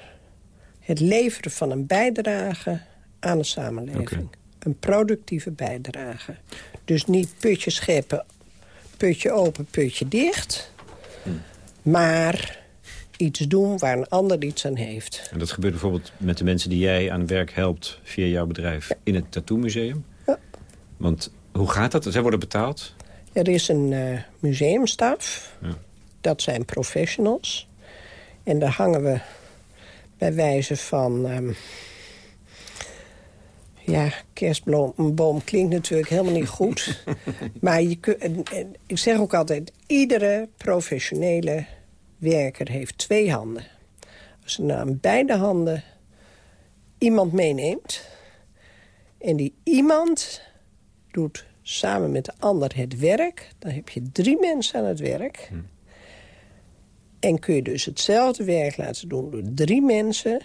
het leveren van een bijdrage aan de samenleving. Een productieve bijdrage. Dus niet putje scheppen, putje open, putje dicht. Hm. Maar iets doen waar een ander iets aan heeft. En dat gebeurt bijvoorbeeld met de mensen die jij aan werk helpt... via jouw bedrijf in het Tattoo Museum? Ja. Want hoe gaat dat? Zij worden betaald? Er is een uh, museumstaf. Ja. Dat zijn professionals. En daar hangen we bij wijze van... Um, ja, kerstboom klinkt natuurlijk helemaal niet goed. maar je kun, ik zeg ook altijd... iedere professionele werker heeft twee handen. Als je nou aan beide handen iemand meeneemt... en die iemand doet samen met de ander het werk... dan heb je drie mensen aan het werk... Hm. En kun je dus hetzelfde werk laten doen door drie mensen...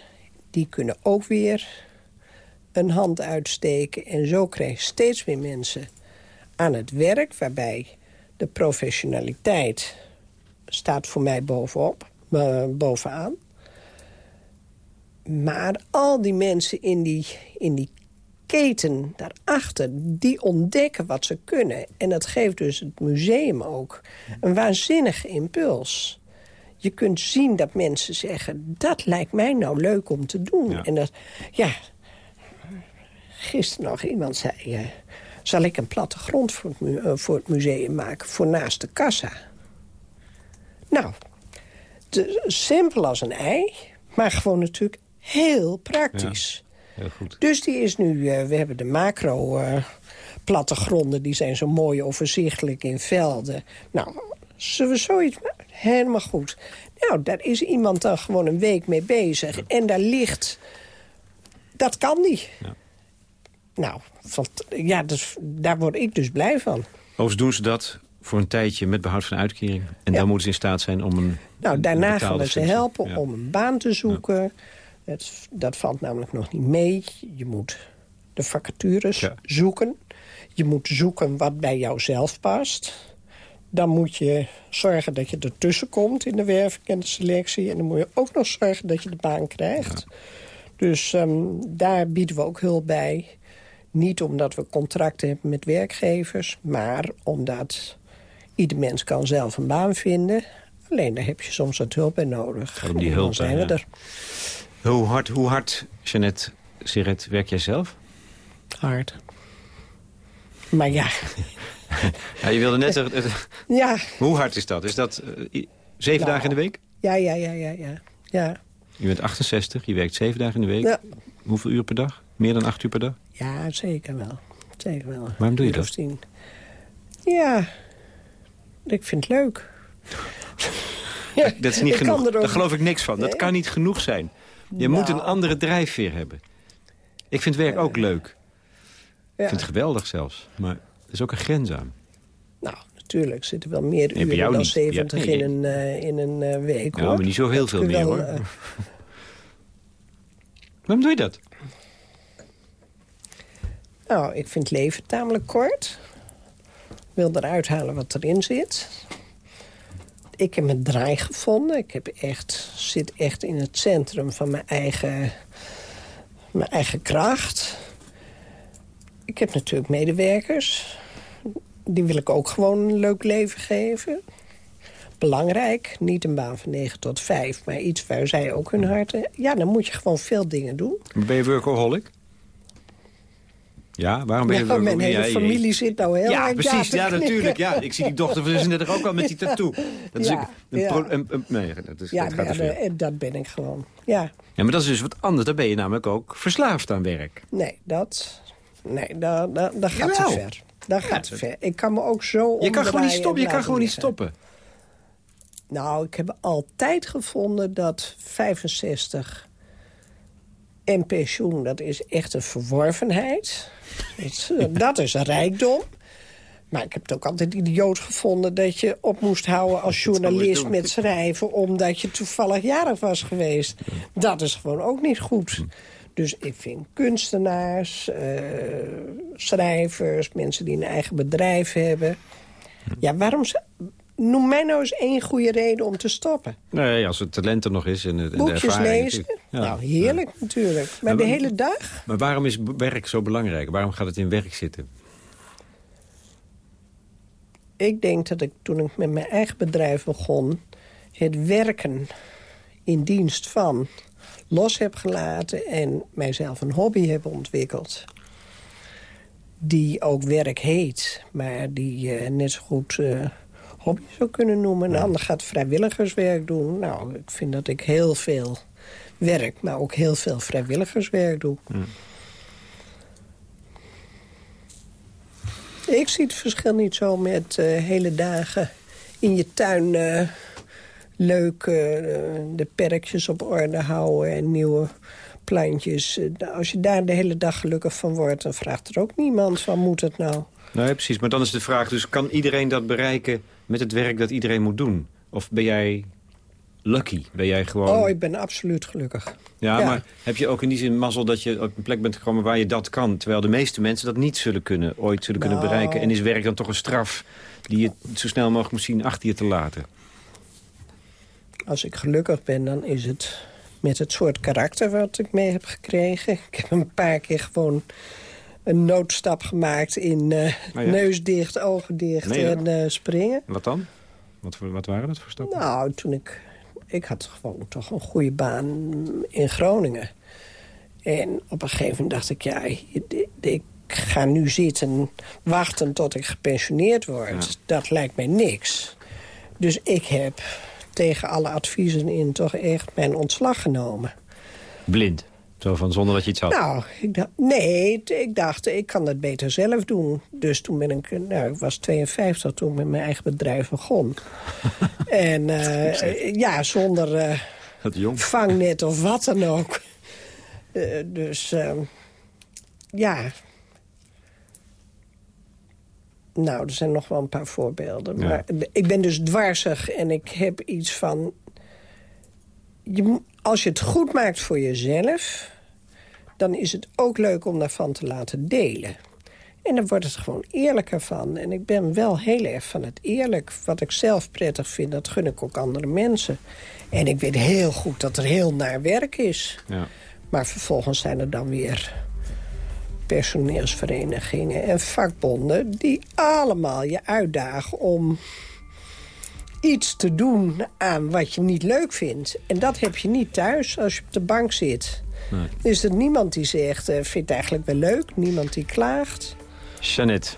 die kunnen ook weer een hand uitsteken. En zo krijg je steeds meer mensen aan het werk... waarbij de professionaliteit staat voor mij bovenop, bovenaan. Maar al die mensen in die, in die keten daarachter, die ontdekken wat ze kunnen. En dat geeft dus het museum ook een waanzinnige impuls. Je kunt zien dat mensen zeggen, dat lijkt mij nou leuk om te doen. En dat, ja, gisteren nog iemand zei... Uh, zal ik een plattegrond voor het, uh, voor het museum maken voor naast de kassa? Nou, simpel als een ei, maar gewoon natuurlijk heel praktisch. Ja, heel goed. Dus die is nu, uh, we hebben de macro uh, plattegronden, die zijn zo mooi overzichtelijk in velden. Nou, zullen we zoiets maken? Helemaal goed. Nou, daar is iemand dan gewoon een week mee bezig. En daar ligt... Dat kan niet. Ja. Nou, ja, dus, daar word ik dus blij van. Overigens doen ze dat voor een tijdje met behoud van uitkering. En dan moeten ze in staat zijn om een Nou, daarna gaan we ze helpen om een baan te zoeken. Het, dat valt namelijk nog niet mee. Je moet de vacatures zoeken. Je moet zoeken wat bij jou zelf past. dan moet je zorgen dat je ertussen komt in de werving en de selectie. En dan moet je ook nog zorgen dat je de baan krijgt. Dus ehm, daar bieden we ook hulp bij. Niet omdat we contracten hebben met werkgevers... maar omdat ieder mens kan zelf een baan vinden. Alleen daar heb je soms wat hulp bij nodig. Om die hulp, zijn we ja. er. Hoe hard, hoe hard Jeannette Siret, werk jij zelf? Hard. Maar ja, Ja, je wilde net zeggen, ja, hoe hard is dat? Is dat i- zeven Nou. dagen in de week? ja, ja, ja, ja, ja. ja. Je bent 68, je werkt zeven dagen in de week. Ja. Hoeveel uur per dag? Meer dan acht uur per dag? Ja, zeker wel. Zeker wel. Waarom doe je dat? Ja, ik vind het leuk. Ja, Dat is niet genoeg. ook- Daar geloof ik niks van. Dat kan niet genoeg zijn. Je Nou. moet een andere drijfveer hebben. Ik vind werk ook leuk. Ik vind het geweldig zelfs. Maar er is ook een grens aan. Nou, natuurlijk zitten wel meer uren dan niet. 70 Ja, nee, in een, eh, in een eh, week, Ja, hoor. maar niet zo heel veel meer, wel, hoor. eh, Waarom doe je dat? nou, ik vind het leven tamelijk kort. Wil eruit halen wat erin zit. Ik heb mijn draai gevonden. Ik heb echt, zit echt in het centrum van mijn eigen, mijn eigen kracht. Ik heb natuurlijk medewerkers. Die wil ik ook gewoon een leuk leven geven. Belangrijk, niet een baan van 9 tot 5, maar iets waar zij ook hun hart... Ja, dan moet je gewoon veel dingen doen. Ben je workaholic? Ja, waarom ben je Ja, mijn hele familie zit nou heel Ja, precies. Ja, natuurlijk. Ja, ik zie die dochter van 36 ook al met die tattoo. Dat is Ja, een, nee, dat, is, Ja, dat ver. eh, dat ben ik gewoon. Ja, Ja, maar dat is dus wat anders. Dan ben je namelijk ook verslaafd aan werk. nee, dat... Nee, dat, dat, dat gaat te ver. Dat gaat te ver. Ik kan me ook zo Je kan gewoon niet stoppen. Je kan gewoon niet stoppen. Nou, ik heb altijd gevonden dat 65 en pensioen, dat is echt een verworvenheid. Dat, dat is rijkdom. Maar ik heb het ook altijd idioot gevonden dat je op moest houden als journalist met schrijven... omdat je toevallig jarig was geweest. Dat is gewoon ook niet goed. Dus ik vind kunstenaars, eh, schrijvers, mensen die een eigen bedrijf hebben... Ja, waarom... Noem mij nou eens één goede reden om te stoppen. Nee, als het talent er nog is en, de- en de Boekjes ervaring. lezen? Ja. Nou, heerlijk natuurlijk. Maar Maar de hele dag? Maar waarom is werk zo belangrijk? Waarom gaat het in werk zitten? Ik denk dat ik toen ik met mijn eigen bedrijf begon... het werken in dienst van los heb gelaten... en mijzelf een hobby heb ontwikkeld. Die ook werk heet, maar die je net zo goed eh, hobby zou kunnen noemen. Een ander gaat vrijwilligerswerk doen. Nou, ik vind dat ik heel veel werk, maar ook heel veel vrijwilligerswerk doe. Ik zie het verschil niet zo met eh, hele dagen in je tuin eh, leuk eh, de perkjes op orde houden en nieuwe plantjes. Eh, Als je daar de hele dag gelukkig van wordt, dan vraagt er ook niemand van moet het nou. Nee, precies. Maar dan is de vraag dus, kan iedereen dat bereiken met het werk dat iedereen moet doen? Of ben jij lucky? Ben jij gewoon... Oh, ik ben absoluut gelukkig. ja, ja. maar heb je ook in die zin mazzel dat je op een plek bent gekomen waar je dat kan... terwijl de meeste mensen dat niet zullen kunnen, ooit zullen kunnen Nou. bereiken? En is werk dan toch een straf die je zo snel mogelijk moet zien achter je te laten? Als ik gelukkig ben, dan is het met het soort karakter wat ik mee heb gekregen. Ik heb een paar keer gewoon een noodstap gemaakt in eh, Oh ja? neus dicht, ogen dicht Nee, en eh, springen. Wat dan? Wat, wat waren dat voor stappen? Nou, toen ik... Ik had gewoon toch een goede baan in Groningen. En op een gegeven moment dacht ik, ja, ik ga nu zitten wachten tot ik gepensioneerd word. Dat lijkt mij niks. Dus ik heb tegen alle adviezen in toch echt mijn ontslag genomen. Blind. Zo van zonder dat je iets had. Nou, ik dacht, nee, ik dacht, ik kan dat beter zelf doen. Dus toen ben ik, nou, ik was 52 toen ik met mijn eigen bedrijf begon. en eh, ja, zonder Dat jong. vangnet of wat dan ook. Eh, dus, ehm, ja. Nou, er zijn nog wel een paar voorbeelden. Ja. Maar ik ben dus dwarsig en ik heb iets van... Je, als je het goed maakt voor jezelf... dan is het ook leuk om daarvan te laten delen. En dan wordt het gewoon eerlijker van. En ik ben wel heel erg van het eerlijk. Wat ik zelf prettig vind, dat gun ik ook andere mensen. En ik weet heel goed dat er heel naar werk is. Ja. Maar vervolgens zijn er dan weer personeelsverenigingen en vakbonden... die allemaal je uitdagen om iets te doen aan wat je niet leuk vindt. En dat heb je niet thuis als je op de bank zit. Nee. Is er niemand die zegt, uh, vindt het eigenlijk wel leuk? Niemand die klaagt? Jeannette,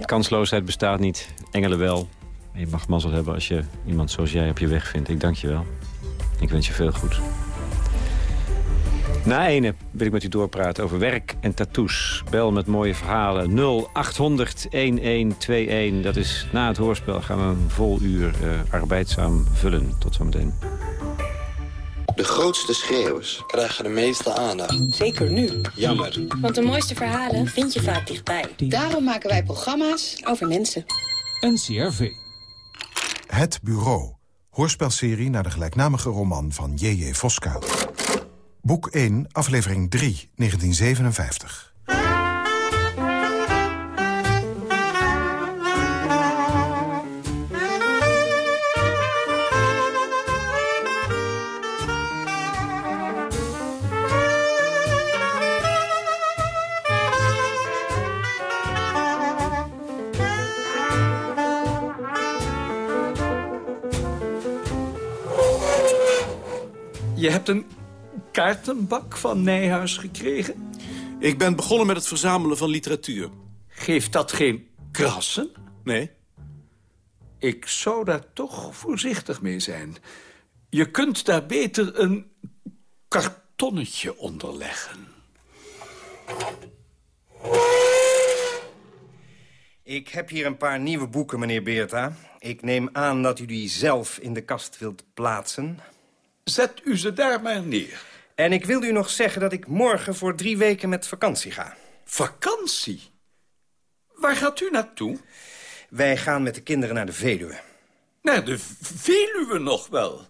kansloosheid bestaat niet. Engelen wel. En je mag mazzel hebben als je iemand zoals jij op je weg vindt. Ik dank je wel. Ik wens je veel goed. Na ene wil ik met u doorpraten over werk en tattoos. Bel met mooie verhalen 0800 1121. Dat is na het hoorspel gaan we een vol uur uh, arbeidzaam vullen. Tot zometeen. De grootste schreeuwers krijgen de meeste aandacht. Zeker nu. Jammer. Want de mooiste verhalen vind je vaak dichtbij. Daarom maken wij programma's over mensen. NCRV. Het Bureau. Hoorspelserie naar de gelijknamige roman van J.J. Voskuil. Boek 1, aflevering 3, 1957. Je hebt een kaartenbak van Nijhuis gekregen? Ik ben begonnen met het verzamelen van literatuur. Geeft dat geen krassen? Nee. Ik zou daar toch voorzichtig mee zijn. Je kunt daar beter een kartonnetje onder leggen. Ik heb hier een paar nieuwe boeken, meneer Beerta. Ik neem aan dat u die zelf in de kast wilt plaatsen. Zet u ze daar maar neer. En ik wil u nog zeggen dat ik morgen voor drie weken met vakantie ga. Vakantie? Waar gaat u naartoe? Wij gaan met de kinderen naar de Veluwe. Naar de Veluwe nog wel?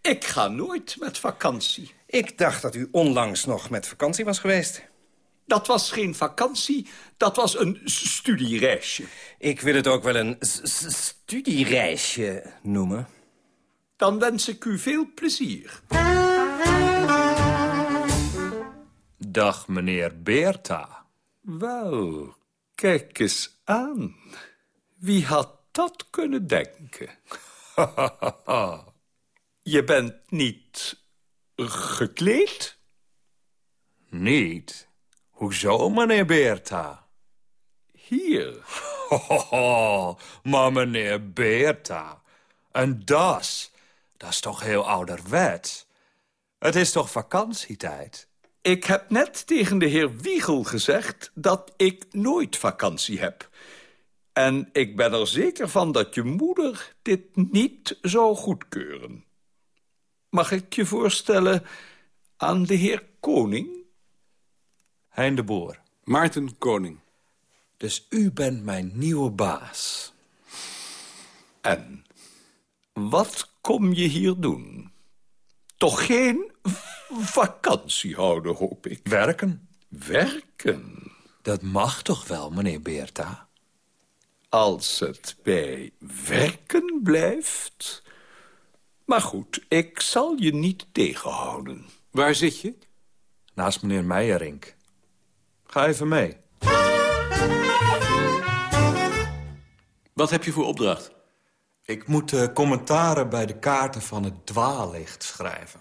Ik ga nooit met vakantie. Ik dacht dat u onlangs nog met vakantie was geweest. Dat was geen vakantie, dat was een studiereisje. Ik wil het ook wel een studiereisje noemen. Dan wens ik u veel plezier. Dag, meneer Beerta. Wel, kijk eens aan. Wie had dat kunnen denken? Je bent niet gekleed? Niet? Hoezo, meneer Beerta? Hier. maar meneer Beerta, een das, dat is toch heel ouderwets? Het is toch vakantietijd? Ik heb net tegen de heer Wiegel gezegd dat ik nooit vakantie heb. En ik ben er zeker van dat je moeder dit niet zou goedkeuren. Mag ik je voorstellen aan de heer Koning? Hein de Boer. Maarten Koning. Dus u bent mijn nieuwe baas. En wat kom je hier doen? Toch geen vakantie houden, hoop ik. Werken. Werken? Dat mag toch wel, meneer Beerta? Als het bij werken blijft... Maar goed, ik zal je niet tegenhouden. Waar zit je? Naast meneer Meijerink. Ga even mee. Wat heb je voor opdracht? Ik moet uh, commentaren bij de kaarten van het dwaallicht schrijven.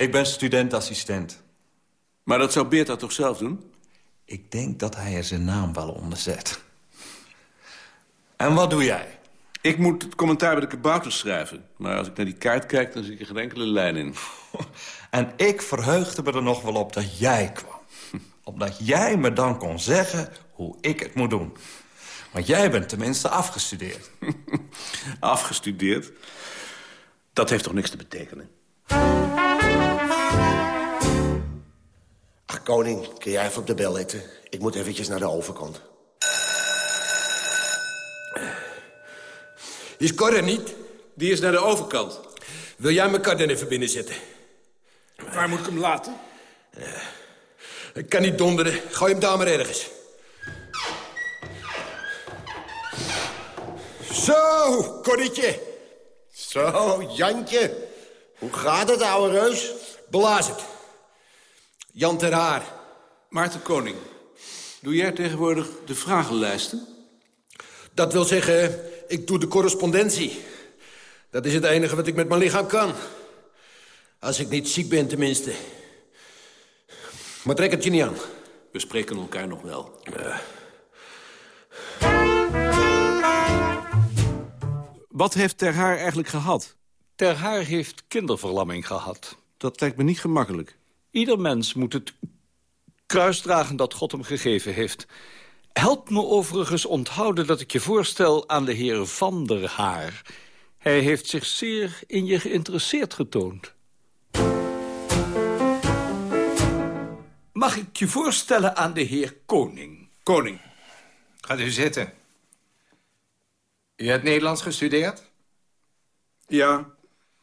Ik ben studentassistent. Maar dat zou Beerta toch zelf doen? Ik denk dat hij er zijn naam wel onder zet. En wat doe jij? Ik moet het commentaar bij de kabouters schrijven. Maar als ik naar die kaart kijk, dan zie ik er geen enkele lijn in. en ik verheugde me er nog wel op dat jij kwam. Omdat jij me dan kon zeggen hoe ik het moet doen. Want jij bent tenminste afgestudeerd. afgestudeerd? Dat heeft toch niks te betekenen? Ach, koning, kun jij even op de bel letten? Ik moet eventjes naar de overkant. Is Corre niet? Die is naar de overkant. Wil jij mijn kar dan even binnenzetten? Waar moet ik hem laten? Eh, ik kan niet donderen. Gooi hem daar maar ergens. Zo, Corretje. Zo, Jantje. Hoe gaat het, ouwe reus? Blaas het. Jan ter Haar. Maarten Koning, doe jij tegenwoordig de vragenlijsten? Dat wil zeggen, ik doe de correspondentie. Dat is het enige wat ik met mijn lichaam kan. Als ik niet ziek ben, tenminste. Maar trek het je niet aan. We spreken elkaar nog wel. Wat heeft Ter Haar eigenlijk gehad? Ter Haar heeft kinderverlamming gehad. Dat lijkt me niet gemakkelijk. Ieder mens moet het kruis dragen dat God hem gegeven heeft. Help me overigens onthouden dat ik je voorstel aan de heer Van der Haar. Hij heeft zich zeer in je geïnteresseerd getoond. Mag ik je voorstellen aan de heer Koning? Koning. Gaat u zitten. U hebt Nederlands gestudeerd? Ja,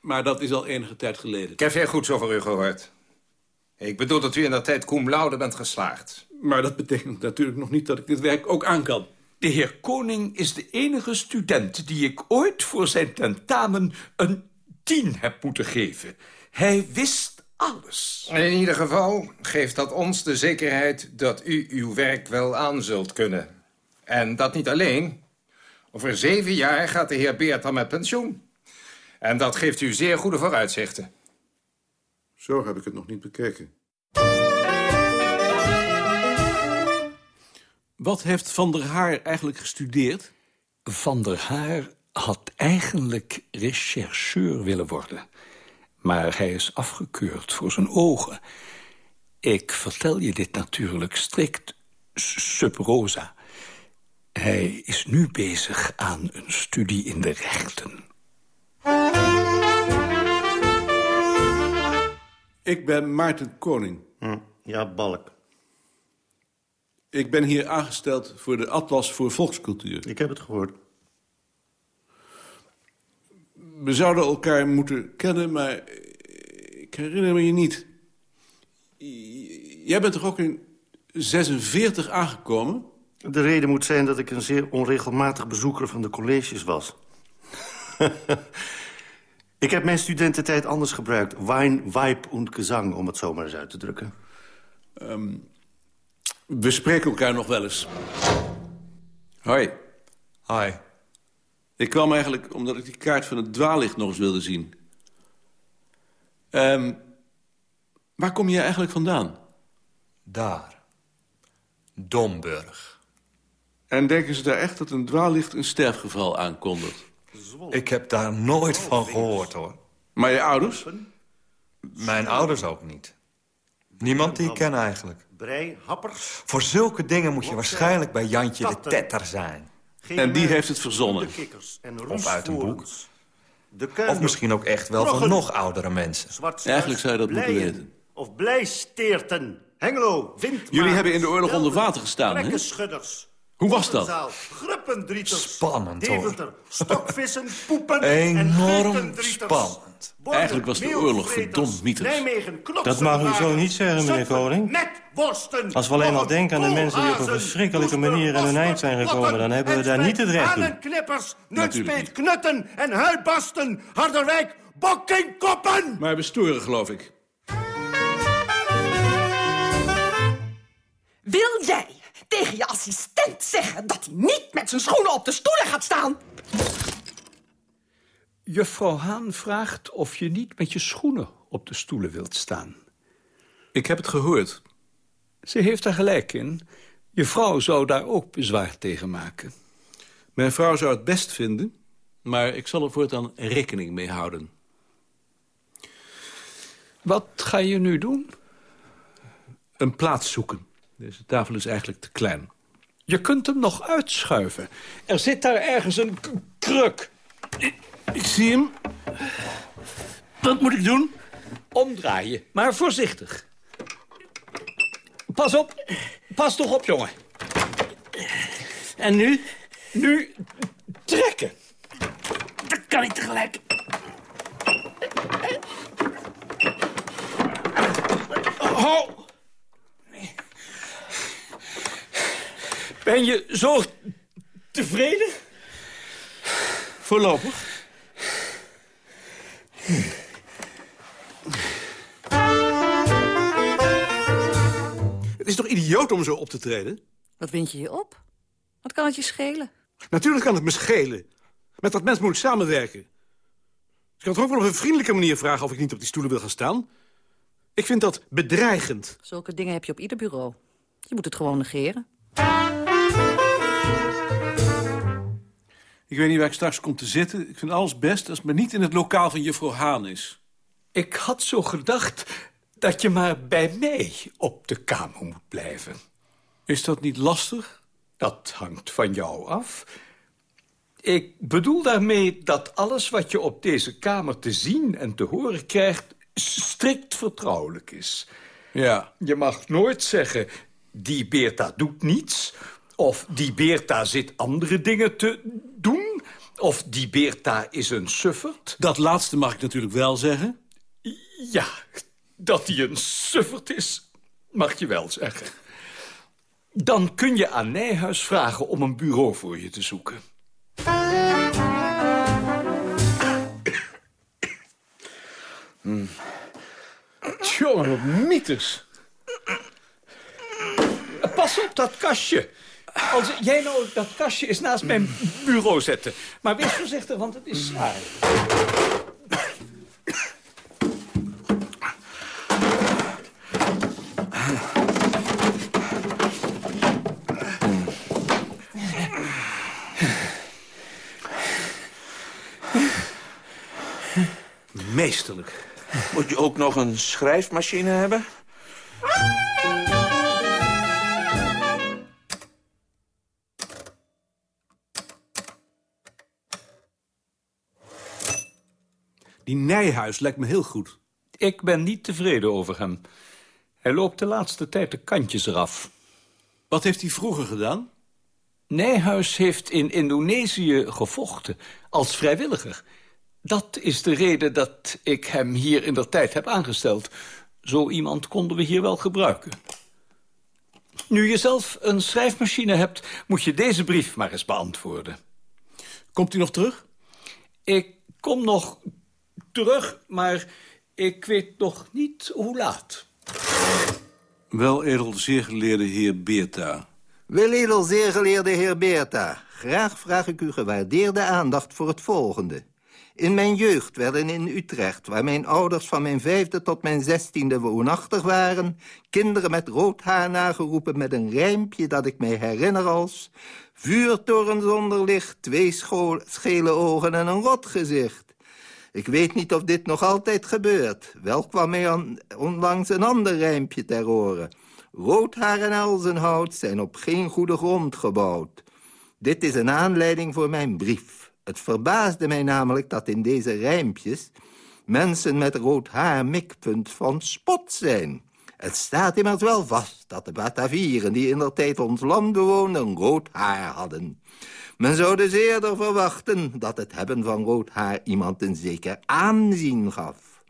maar dat is al enige tijd geleden. Ik heb veel goeds over u gehoord. Ik bedoel dat u in dat tijd cum laude bent geslaagd. Maar dat betekent natuurlijk nog niet dat ik dit werk ook aan kan. De heer Koning is de enige student die ik ooit voor zijn tentamen een tien heb moeten geven. Hij wist alles. In ieder geval geeft dat ons de zekerheid dat u uw werk wel aan zult kunnen. En dat niet alleen. Over zeven jaar gaat de heer Beert met pensioen. En dat geeft u zeer goede vooruitzichten. Zo heb ik het nog niet bekeken. Wat heeft Van der Haar eigenlijk gestudeerd? Van der Haar had eigenlijk rechercheur willen worden. Maar hij is afgekeurd voor zijn ogen. Ik vertel je dit natuurlijk strikt sub rosa. Hij is nu bezig aan een studie in de rechten. Ik ben Maarten Koning. ja, Balk. Ik ben hier aangesteld voor de Atlas voor Volkscultuur. Ik heb het gehoord. We zouden elkaar moeten kennen, maar ik herinner me je niet. Jij bent toch ook in 46 aangekomen? De reden moet zijn dat ik een zeer onregelmatig bezoeker van de colleges was. ik heb mijn studententijd anders gebruikt. Wein, Weib und Gezang, om het zo maar eens uit te drukken. Um, we spreken elkaar nog wel eens. Hoi. Hi. Ik kwam eigenlijk omdat ik die kaart van het dwaallicht nog eens wilde zien. Um, waar kom je eigenlijk vandaan? Daar. Domburg. En denken ze daar echt dat een dwaallicht een sterfgeval aankondigt? Ik heb daar nooit van gehoord, hoor. Maar je ouders? Mijn ouders ook niet. Niemand die ik ken eigenlijk. Brei, happers. Voor zulke dingen moet je waarschijnlijk bij Jantje de Tetter zijn. En die heeft het verzonnen. Of uit een boek. Of misschien ook echt wel van nog oudere mensen. Eigenlijk zou je dat moeten weten. Of blijsteerten. Hengelo. Jullie hebben in de oorlog onder water gestaan, hè? Hoe was dat? Gruppendrieters. Spannend, hoor. Deventer, stokvissen, poepen Enorm spannend. Eigenlijk was de oorlog verdomd mieters. Dat mag u zo niet zeggen, meneer Koning. Als we alleen al denken aan de mensen die op een verschrikkelijke manier aan hun eind zijn gekomen... dan hebben we daar niet het recht toe. knippers, nutspeet, knutten en huidbasten. Harderwijk, bokkingkoppen. Maar bestoren, geloof ik. Wil jij tegen je assistent zeggen dat hij niet met zijn schoenen op de stoelen gaat staan? Juffrouw Haan vraagt of je niet met je schoenen op de stoelen wilt staan. Ik heb het gehoord. Ze heeft er gelijk in. Je vrouw zou daar ook bezwaar tegen maken. Mijn vrouw zou het best vinden, maar ik zal er voortaan rekening mee houden. Wat ga je nu doen? Een plaats zoeken. Deze tafel is eigenlijk te klein. Je kunt hem nog uitschuiven. Er zit daar ergens een kruk. Ik, ik zie hem. Wat moet ik doen? Omdraaien, maar voorzichtig. Pas op. Pas toch op, jongen. En nu? Nu trekken. Dat kan niet tegelijk. Ho! Ben je zo tevreden? Voorlopig. Het is toch idioot om zo op te treden? Wat wind je je op? Wat kan het je schelen? Natuurlijk kan het me schelen. Met dat mens moet ik samenwerken. Ik kan toch ook wel op een vriendelijke manier vragen of ik niet op die stoelen wil gaan staan? Ik vind dat bedreigend. Zulke dingen heb je op ieder bureau. Je moet het gewoon negeren. Ik weet niet waar ik straks kom te zitten. Ik vind alles best als het maar niet in het lokaal van juffrouw Haan is. Ik had zo gedacht dat je maar bij mij op de kamer moet blijven. Is dat niet lastig? Dat hangt van jou af. Ik bedoel daarmee dat alles wat je op deze kamer te zien en te horen krijgt... strikt vertrouwelijk is. Ja. Je mag nooit zeggen, die Beerta doet niets... of die Beerta zit andere dingen te doen... of die Beerta is een suffert. Dat laatste mag ik natuurlijk wel zeggen. Ja, dat hij een suffert is, mag je wel zeggen. Dan kun je aan Nijhuis vragen om een bureau voor je te zoeken. Hmm. Tjonge, wat mythes. Pas op dat kastje. Als jij nou dat kastje is naast mijn bureau zetten. Maar wees voorzichtig, want het is zwaar. Meesterlijk. Moet je ook nog een schrijfmachine hebben? Nijhuis lijkt me heel goed. Ik ben niet tevreden over hem. Hij loopt de laatste tijd de kantjes eraf. Wat heeft hij vroeger gedaan? Nijhuis heeft in Indonesië gevochten, als vrijwilliger. Dat is de reden dat ik hem hier in der tijd heb aangesteld. Zo iemand konden we hier wel gebruiken. Nu je zelf een schrijfmachine hebt, moet je deze brief maar eens beantwoorden. Komt u nog terug? Ik kom nog terug, maar ik weet nog niet hoe laat. Wel edel zeer geleerde heer Beerta. Wel edel zeer geleerde heer Beerta. Graag vraag ik u gewaardeerde aandacht voor het volgende. In mijn jeugd werden in Utrecht, waar mijn ouders van mijn vijfde tot mijn zestiende woonachtig waren, kinderen met rood haar nageroepen met een rijmpje dat ik mij herinner als vuurtoren zonder licht, twee schele ogen en een rot gezicht. Ik weet niet of dit nog altijd gebeurt. Wel kwam mij onlangs een ander rijmpje ter oren. Rood haar en elzenhout zijn op geen goede grond gebouwd. Dit is een aanleiding voor mijn brief. Het verbaasde mij namelijk dat in deze rijmpjes... mensen met rood haar mikpunt van spot zijn. Het staat immers wel vast dat de Batavieren... die in der tijd ons land bewoonden, rood haar hadden. Men zou dus eerder verwachten dat het hebben van rood haar... iemand een zeker aanzien gaf.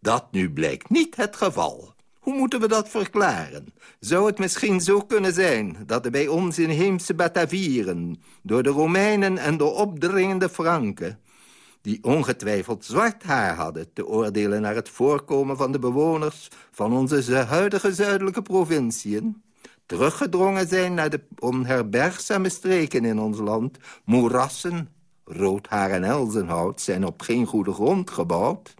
Dat nu blijkt niet het geval. Hoe moeten we dat verklaren? Zou het misschien zo kunnen zijn dat de bij ons inheemse Batavieren... door de Romeinen en de opdringende Franken... die ongetwijfeld zwart haar hadden... te oordelen naar het voorkomen van de bewoners... van onze huidige zuidelijke provinciën... teruggedrongen zijn naar de onherbergzame streken in ons land... moerassen, roodhaar en elzenhout zijn op geen goede grond gebouwd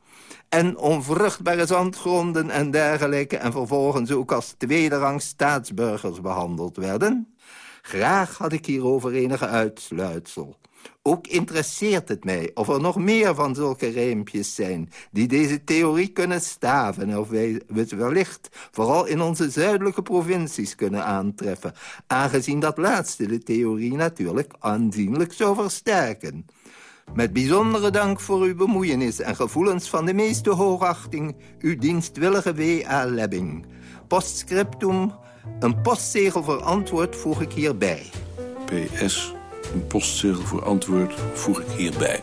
en onvruchtbare zandgronden en dergelijke... en vervolgens ook als tweederangs staatsburgers behandeld werden? Graag had ik hierover enige uitsluitsel. Ook interesseert het mij of er nog meer van zulke rijmpjes zijn... die deze theorie kunnen staven... of wij het wellicht vooral in onze zuidelijke provincies kunnen aantreffen... aangezien dat laatste de theorie natuurlijk aanzienlijk zou versterken... Met bijzondere dank voor uw bemoeienis en gevoelens van de meeste hoogachting... uw dienstwillige W.A. Lebbing. Postscriptum, een postzegel voor antwoord voeg ik hierbij. PS, een postzegel voor antwoord voeg ik hierbij.